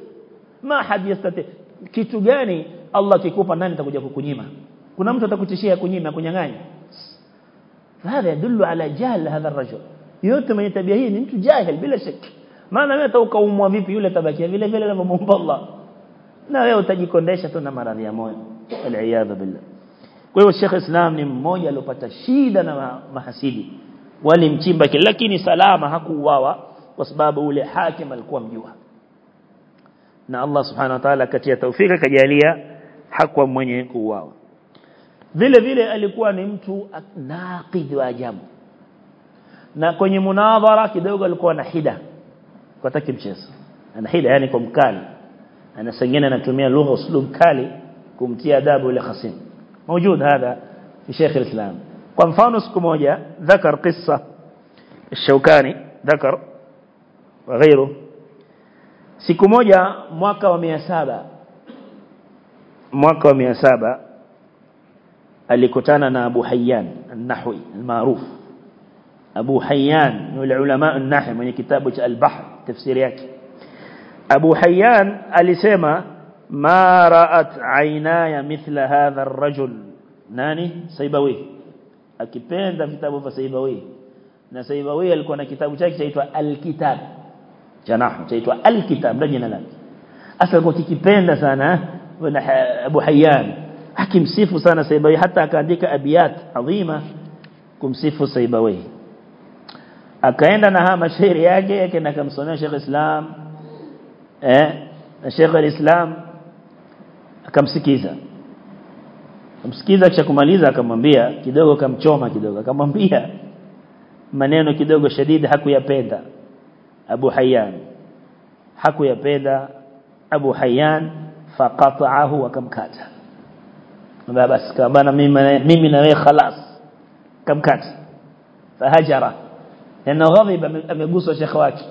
Ma had yastati. Kitu gani Allah kikupa nani atakuja kukunyima? Kuna mtu atakutishia kunyima kunyang'anya هذا يدل على جهل هذا الرجل yote mwenye tabia hii ni mtu jahil bila shaka maana wewe utaukaumwa vipi yule tabakia vile vile anavyomuomba Allah na wewe utajikondesha tu na maradhi ya moyo aliyadha billah kwa hiyo Sheikh Islam ni mmoja aliyopata shida na mahasidi walimchimba kile lakini salama hakuuawa kwa sababu ule hakim alikuwa mjua na Allah subhanahu wa ta'ala katia taufika kajalia hakuwa mwenye kuuawa vile vile alikuwa ni mtu naqid wa ajabu na kwenye munadhara kidogo alikuwa na hida kwa taki mchezo ana hida yani kwa mkali ana sengine anatumia lugha uslub kali kumtia adabu ile khasim موجود هذا في شيخ الإسلام kwa mfano siku moja ذكر قصة الشوكاني ذكر وغيره siku moja mwaka wa 700 mwaka wa 700 الكتانة أبو حيان النحوي المعروف. أبو حيان العلماء النحوي من كتابه البحر تفسيرياك أبو حيان أليسما ما رأت عيناي مثل هذا الرجل. ناني؟ سيبوي. أكبين ده كتابه فسيبوي نسيبوي الكون كتابه شيء شيءه الكتاب. جناح شيءه الكتاب لا جنالك أصل كتيبين ده سانه ونح أبو حيان. Akimsifu sana Saibawi hata akaandika abiyat adhima kumsifu Saibawi. Akaenda na haya mashairi yake akaenda kumsomea Sheikh Islam eh Sheikh al-Islam akamsikiza. Kumsikiza kisha kumaliza akamwambia kidogo kamchoma kidogo akamwambia maneno kidogo shadidi hakuyapenda Abu Hayyan. Hakuyapenda Abu Hayyan faqata'ahu akamkata بس كمان مين من مين خلاص كم كات فهجره لأنه غضب من قوس وشيخ واكي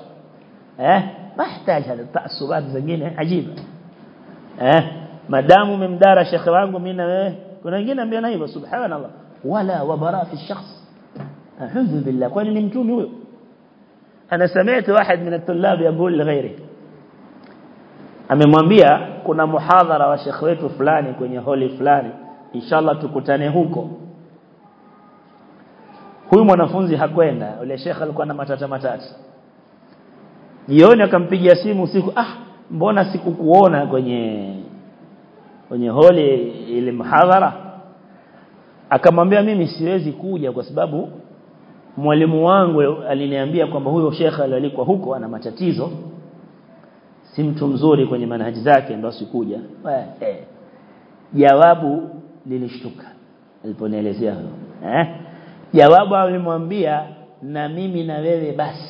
ها ما احتاج هذا التعصبات زين عجيبة ها ما دام من دار الشيخ ومين مين إيه كنا جينا بينا إيه سبحان الله ولا وبراء في الشخص أعوذ بالله كل اللي متوم أنا سمعت واحد من الطلاب يقول لغيره أمي مبيا كنا محاضرة وشيخ ويتو فلاني كنا هولي فلاني inshallah tukutane huko. Huyu mwanafunzi hakwenda. Yule shekhi alikuwa na matata matata. Jioni akampigia simu usiku ah mbona sikukuona kwenye kwenye holi ile mhadhara akamwambia mimi siwezi kuja kwa sababu mwalimu wangu aliniambia kwamba huyo shekhi alikuwa huko ana matatizo. Si mtu mzuri kwenye manhaji zake ndio sikuja. Eh. Jawabu lilishtuka. Aliponielezea eh? Jawabu alimwambia na mimi na wewe basi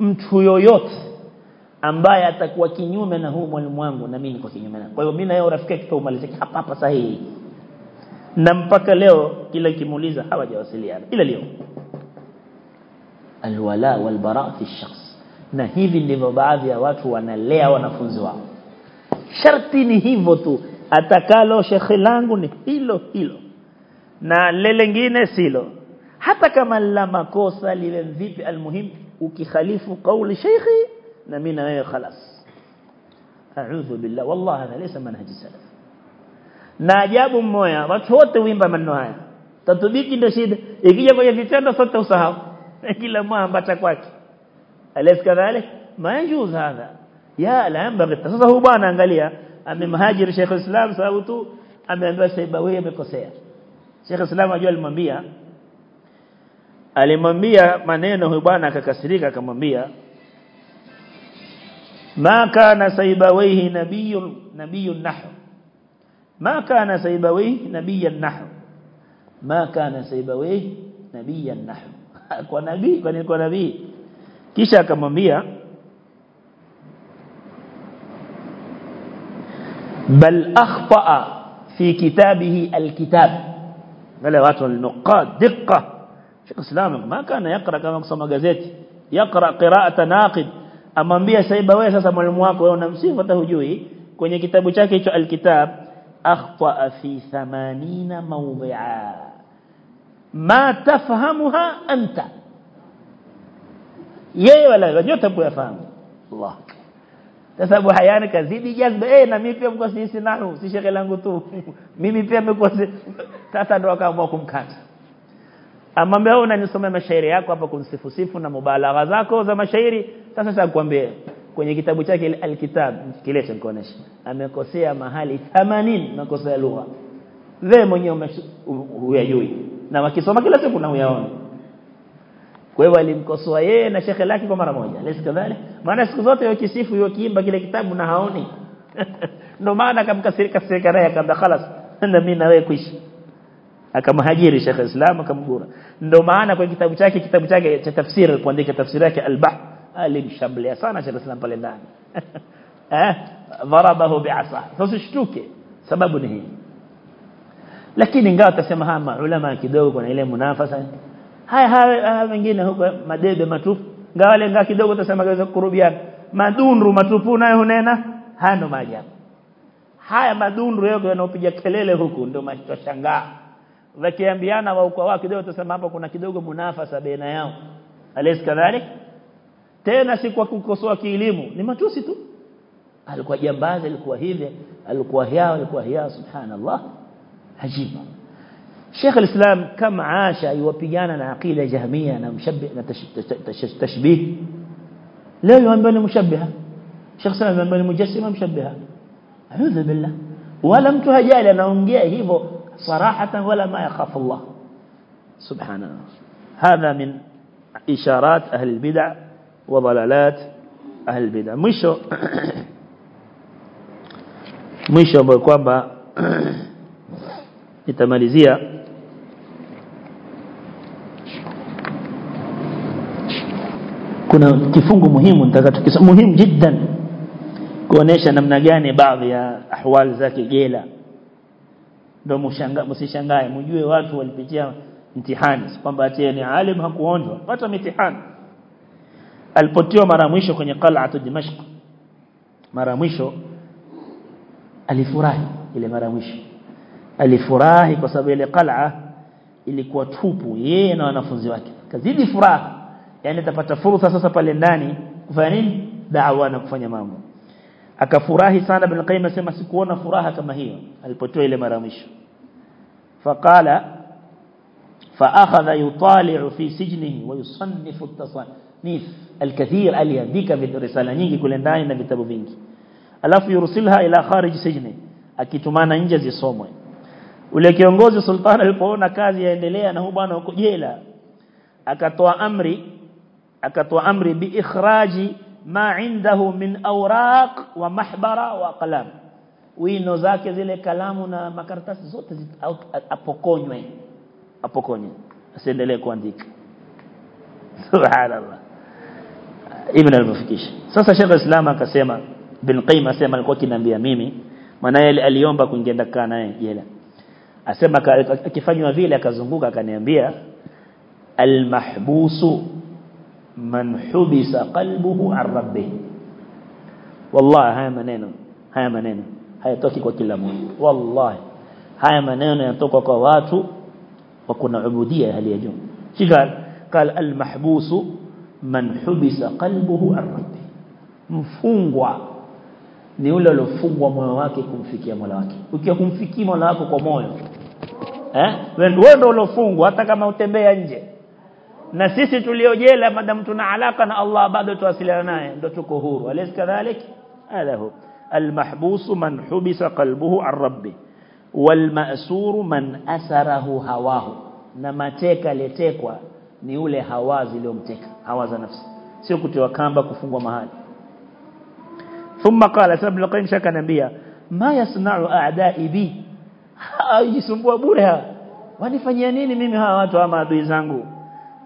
mtu yoyote ambaye atakuwa kinyume na huu mwalimu wangu na mimi niko kinyume na kwa hiyo mimi na yeye urafiki tutaumalizika hapa hapa sahihi. Na mpaka leo kila kimuuliza hawajawasiliana. Ila leo. Alwala walbara fi shakhs. Na hivi ndivyo baadhi ya watu wanalea wanafunzi wao. Sharti ni hivyo tu atakalo shekhi langu ni hilo hilo na lile lingine silo hata kama la makosa liwe vipi almuhim ukikhalifu kauli shekhi na mimi na wewe خلاص a'udhu billah wallahi hada laysa manhaj salaf na ajabu mmoja watu wote uimba maneno haya tatubiki ndio shida ikija kwenye vitendo sote usahau kila mmoja ambata kwake alaysa kadhalik ma yajuz hadha ya la yanbaghi sasa bwana angalia amemhajiri Sheikh Islam sababu tu ameambiwa Saibawi amekosea Sheikh Islam ajua alimwambia alimwambia maneno huyu bwana akakasirika akamwambia ma kana Saibawi nabiyun nabiyun nahw ma kana Saibawi nabiyan nahw ma kana Saibawi nabiyan nahw kwa nabii kwa nabii kisha akamwambia بل أ خ ط أ في كتابه الكتاب. قال ا ت و النقاد د ق ة شيخ اسلامك ما كان ي ق ر أ كما قصه مجازيت ي ق ر أ ق ر ا ء ة ناقد. أ م ا م ب ي ا سيبا ويسا س م ا ل م و ا ق و ن م س ي ف ت ه ج و ي كوني كتاب شاكي شو الكتاب. أ خ ط أ في ثمانين موضعا. ما تفهمها أ يا ت يا ي ولا ي ج ت ب ويفهم الله. ك sababu hayani kazidi jazba eh na mimi pia mko sisi nahu si shekhe langu tu. Mimi pia mko sasa ndo akaamua kumkata. Amwambia wewe unanisomea mashairi yako hapa kunsifu sifu na mubalagha zako za mashairi? Sasa sasa kwenye kitabu chake alkitab kilete cha amekosea mahali 80 makosa ya lugha. Wewe mwenyewe huyajui. Na wakisoma kila siku na uyaona kwa hiyo alimkosoa yeye na shekhe lake kwa mara moja lesi kadhalik maana siku zote yokisifu yokiimba kile kitabu na haoni ndio maana akamkasirika sirika naye akamwambia خلاص na mimi na wewe kuishi akamhajiri Sheikh Islam akamgura ndio maana kwa kitabu chake kitabu chake cha tafsiri alipoandika tafsiri yake al-Bahr alimshambulia sana Sheikh Islam pale ndani eh dharabahu bi'asa sasa shtuke sababu ni hii lakini ingawa tasema hama ulama kidogo kuna ile munafasa haya haya wengine huko madebe matupu. Ngawale nga kidogo utasema gaweza kurubiana madundu matupu nayo hunena? Hano maajabu haya madundu yao yanaopiga kelele huku ndio machoshangaa wakiambiana wa uko wao kidogo utasema hapa kuna kidogo munafasa baina yao. Alis kadhalik? Tena si kwa kukosoa kielimu. Ni matusi tu. Alikuwa jambazi alikuwa hivi alikuwa hiao alikuwa hiao subhanallah. Ajibu شيخ الإسلام كم عاش يوبيانا عقيدة جهمية نمشبه نتش تشبيه. لا يؤمن بني مشبهة. شيخ الإسلام يؤمن بني مجسمة مشبهة. أعوذ بالله. ولم تهجى لنونجيه صراحة ولا ما يخاف الله. سبحانه هذا من إشارات أهل البدع وضلالات أهل البدع. مشو مشو بقوة نتماليزيه kuna kifungu muhimu nitakatukisa muhimu jiddan. Kuonesha namna gani baadhi ya ahwali zake jela ndio msishangae. Mjue watu walipitia mtihani. Kwamba ati ni alim hakuonjwa. Pata mtihani alipotiwa mara mwisho kwenye qal'atu dimashq mara mwisho alifurahi ile mara mwisho. Alifurahi kwa sababu ile qal'a ilikuwa tupu yeye na wanafunzi wake. Kazidi furaha yani atapata fursa sasa pale ndani kufanya nini da'wa na kufanya mambo akafurahi sana bin qayyim asema sikuona furaha kama hiyo alipotoa ile mara mwisho faqala فاخذ يطالع في سجنه ويصنف التصانيف الكثير aliandika risala nyingi kule ndani na vitabu vingi alafu yursilha ila kharij sijni akitumana nje zisomwe ule kiongozi sultan alipoona kazi yaendelea na huyu bwana huko jela akatoa amri akatoa amri bi ikhraji ma indahu min awraq wa mahbara wa qalam. Wino zake zile kalamu na makaratasi zote apokonywe. Apokonywe. Asiendelee kuandika. Subhanallah. Ibn al-mufikisha sasa Sheikh Islam akasema bin Qayyim asema alikuwa kinaambia mimi maana yeye aliomba kuingia kaa naye jela. Asema akifanywa vile akazunguka akaniambia al-mahbusu من حبس قلبه عن ربه. والله هاي منين هاي منين هاي توكي كل مول والله هاي منين ينطق قوات وكنا عبودية هل يجون. قال؟ قال المحبوس من حبس قلبه عن ربه. مفنغوا ni yule aliyofungwa moyo wake kumfikia mola wake ukikumfikia mola wako kwa moyo eh wewe ndio uliofungwa hata kama utembea nje na sisi tuliojela madam tuna alaka na Allah bado tuwasiliana naye ndio tuko huru alis kadhalik hadha hu man hubisa qalbuhu an rabbi walmasuru man asarahu hawahu na mateka letekwa ni ule hawa zilizomteka hawa za nafsi sio kutiwa kamba kufungwa mahali thumma qala sababu laqaim shaka nambia ma yasna'u a'da'i bi ajisumbua bure hawa wanifanyia nini mimi hawa watu ama adui zangu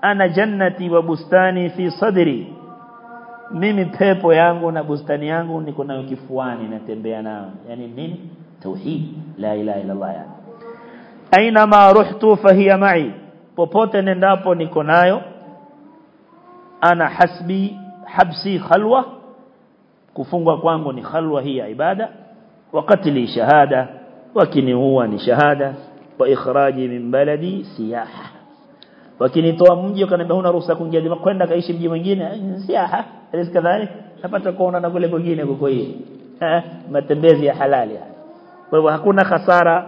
ana jannati wa bustani fi sadri mimi pepo yangu na bustani yangu niko nayo kifuani natembea nao yani nini tauhid la ilaha illa allah aina ma ruhtu fahiya ma'i popote nendapo niko nayo ana hasbi habsi khalwa kufungwa kwangu ni khalwa hii ya ibada wakati li shahada wakiniua ni shahada wa ikhraji min baladi siyaha wakinitoa mji wakaniambia huna ruhusa kuingia kwenda kaishi mji mwingine siyaha alis kadhalik napata kuona na kule kwingine kuko hii matembezi ya halali kwa hivyo hakuna hasara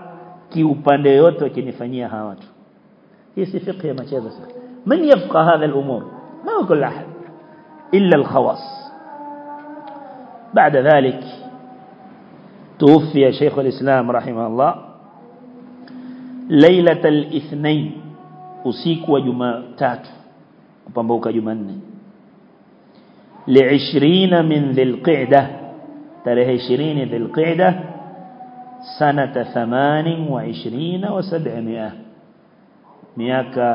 kiupande yote wakinifanyia hawa watu hii si fiqh ya machezo sasa man yafqa hadha al-umur ma kullu ahad illa al-khawas بعد ذلك توفي شيخ الإسلام رحمه الله ليلة الاثنين usiku wa jumatatu kupambauka jumanne li20 min dhilqa'dah tarehe 20 dhilqa'dah sanata 28 wa 700 miaka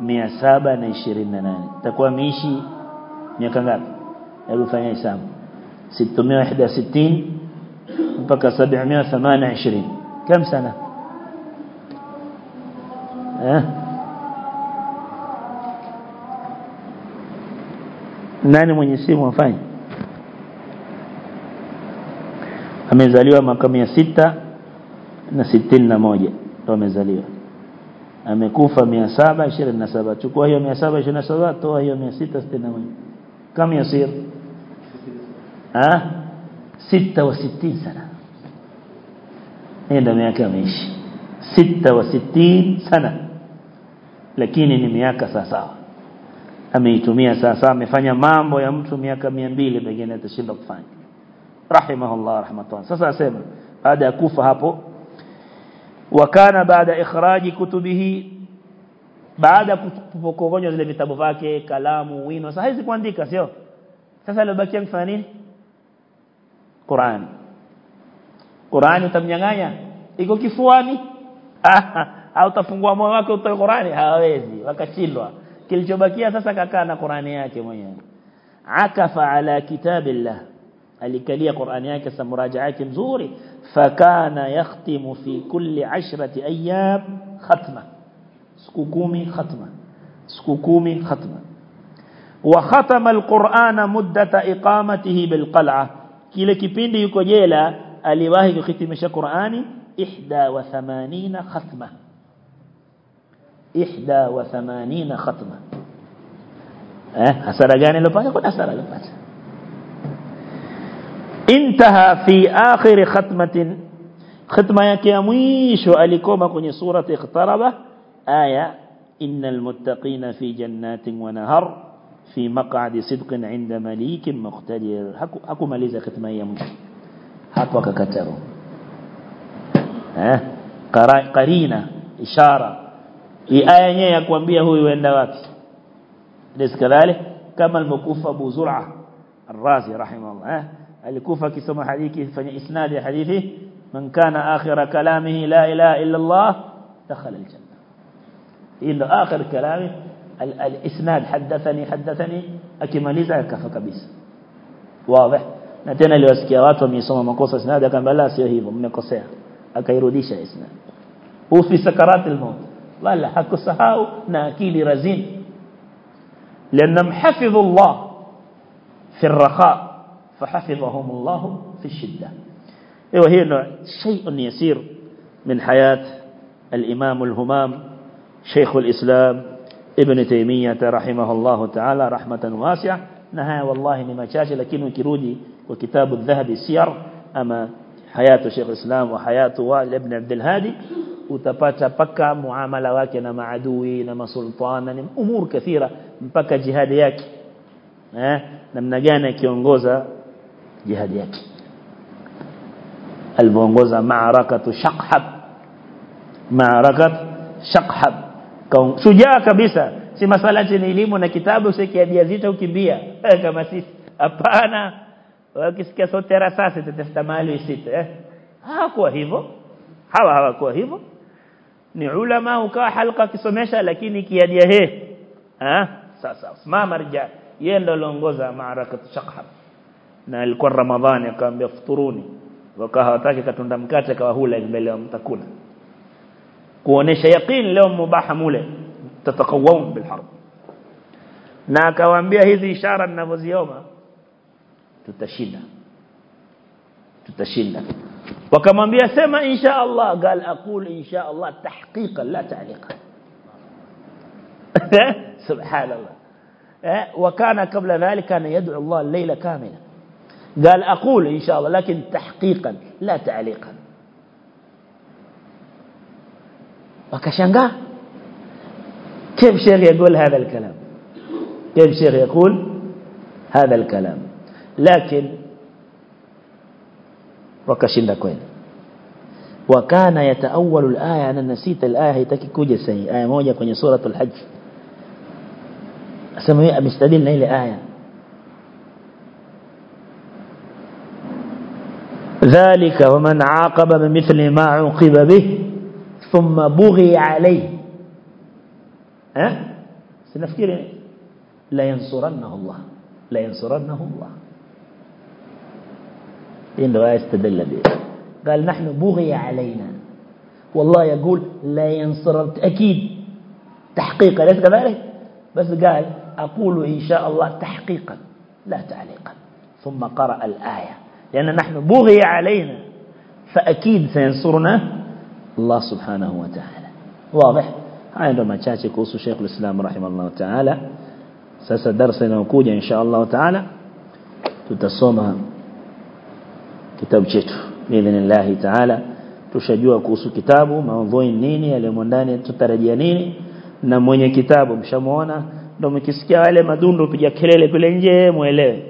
728 takuwa miishi miaka ngapi hebu fanya hesabu 661 mpaka 728 كم سنه eh nani mwenye simu afanye amezaliwa mwaka 600 na 61 ndo amezaliwa amekufa 727 chukua hiyo 727 toa hiyo 661 kama yasir ah 66 sana ndio miaka ameishi 66 sana lakini ni miaka sawa ameitumia sasa amefanya mambo ya mtu miaka 200 pengine atashinda kufanya. Rahimahullah rahmatullah. Sasa asema baada ya kufa hapo wakana baada ikhraji kutubihi baada kupokonywa zile vitabu vyake kalamu wino sasa hizi kuandika sio? Sasa alibakia kufanya nini? Qur'an. Qur'an utamnyang'anya? Iko kifuani? Au tafungua moyo wake utoe Qur'ani hawezi wakashindwa kilichobakia sasa kakaa na Qur'ani yake mwenyewe akafa ala kitabillah alikalia Qur'ani yake sa muraja yake mzuri fakana yakhtimu fi kulli ashrati ayyam khatma siku 10 khatma siku 10 khatma wa khatama alqur'ana muddata iqamatihi bilqal'a kile kipindi yuko jela aliwahi kuhitimisha Qur'ani 81 khatma إحدى وثمانين ختمة. إيه؟ أسر جاني لفاجة قد أسر لفاجة انتهى في آخر ختمة. ختمة يكيميش وأليكم كوني صورة اقتربة. آية إن المتقين في جنات ونهر في مقعد صدق عند مليك مقتدر. حكو ماليزة ختمة يمشي حكوك كتر إيه؟ قرينة إشارة. Hii aya yenyewe ya kuambia huyu enda wapi kadhalik kama almukufa Abu Zur'a الرازي رحمه الله alikufa akisoma hadithi fanya isnad ya hadithi man kana akhira kalamihi la ilaha illa Allah dakhala aljanna ila akhir kalami al-isnad hadathani hadathani akimaliza akafa kabisa wazi na tena liwasikia watu wamesoma makosa isnad akamwambia la sio hivyo mmekosea akairudisha isnad ufi sakarat al-maut wala hakusahau na akili razin لأن محفظ الله في الرخاء فحفظهم الله في الشدة. وهي شيء يسير من حياة الإمام الهمام شيخ الإسلام ابن تيمية رحمه الله تعالى رحمة واسعة. نهاية والله لما شاش لكنه كرودي وكتاب الذهب السير أما حياة شيخ الإسلام وحياة والد ابن عبد الهادي. Utapata paka muamala wake na maadui na masultana ni umur kathira mpaka jihadi yake. Eh namna gani akiongoza jihadi yake. Alboongoza maarakatu shaqhab. Maarakat shaqhab. Shujaa kabisa. Si masala ni elimu na kitabu usikiadia zita ukimbia. Kama sisi. Hapana. Wakisikia sotera sasa tatafuta mali isite eh. Hawakuwa hivyo. Hawa hawakuwa hivyo ni ulama ukawa halqa kisomesha lakini kiadia he ah sasa simama rija yeye ndo aliongoza maarakat shaqhab na alikuwa ramadhani akaambia futuruni wakawa hawataki katunda mkate kawa hula mbele ya mtakula kuonesha yaqeen leo mubaha mule tatakawun bilharb na akawaambia hizi ishara ninavyozioma tutashinda tutashinda wakamwambia sema insha Allah قال أقول إن شاء الله تحقيقا لا تعليقا. سبحان الله. وكان قبل ذلك كان يدعو الله الليل كاملا. قال أقول إن شاء الله لكن تحقيقا لا تعليقا. وكشنغا كيف شيخ يقول هذا الكلام؟ كيف شيخ يقول هذا الكلام؟ لكن وكشنغا كوين وكان يتأول الآية أنا نسيت الآية تكي كوجة سي آية موجة كوني سورة الحج. أسمى مستدلنا إلى آية. ذلك ومن عاقب بمثل ما عوقب به ثم بغي عليه. ها؟ سنفكر. لا ينصرنه الله. لا ينصرنه الله. إنه يستدل به. قال نحن بغي علينا. والله يقول لا ينصر أكيد تحقيقا ليس كذلك؟ بس قال أقول إن شاء الله تحقيقا لا تعليقا. ثم قرأ الآية. لأن نحن بغي علينا. فأكيد سينصرنا الله سبحانه وتعالى. واضح؟ هاي ndo machache kuhusu Sheikh al-Islam rahimahullah ta'ala sasa darasa inayokuja insha Allah ta'ala tutasoma kitabu chetu. Bismillah ta'ala tushajua kuhusu kitabu maudhui nini yale ndani tutarajia nini na mwenye kitabu mshamuona ndio mkisikia wale madundu piga kelele kule nje muelewe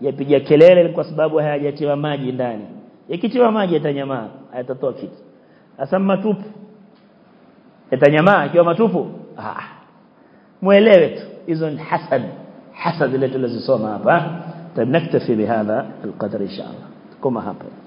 yapiga kelele kwa sababu hayajatiwa maji ndani. Yakitiwa maji yatanyamaa hayatatoa kitu. Hasa matupu. Yatanyamaa ikiwa matupu ah muelewe tu. Hizo ni hasad. Hasad ile tulizosoma hapa. Tabnaktafi bihadha alqadr inshallah kama hapa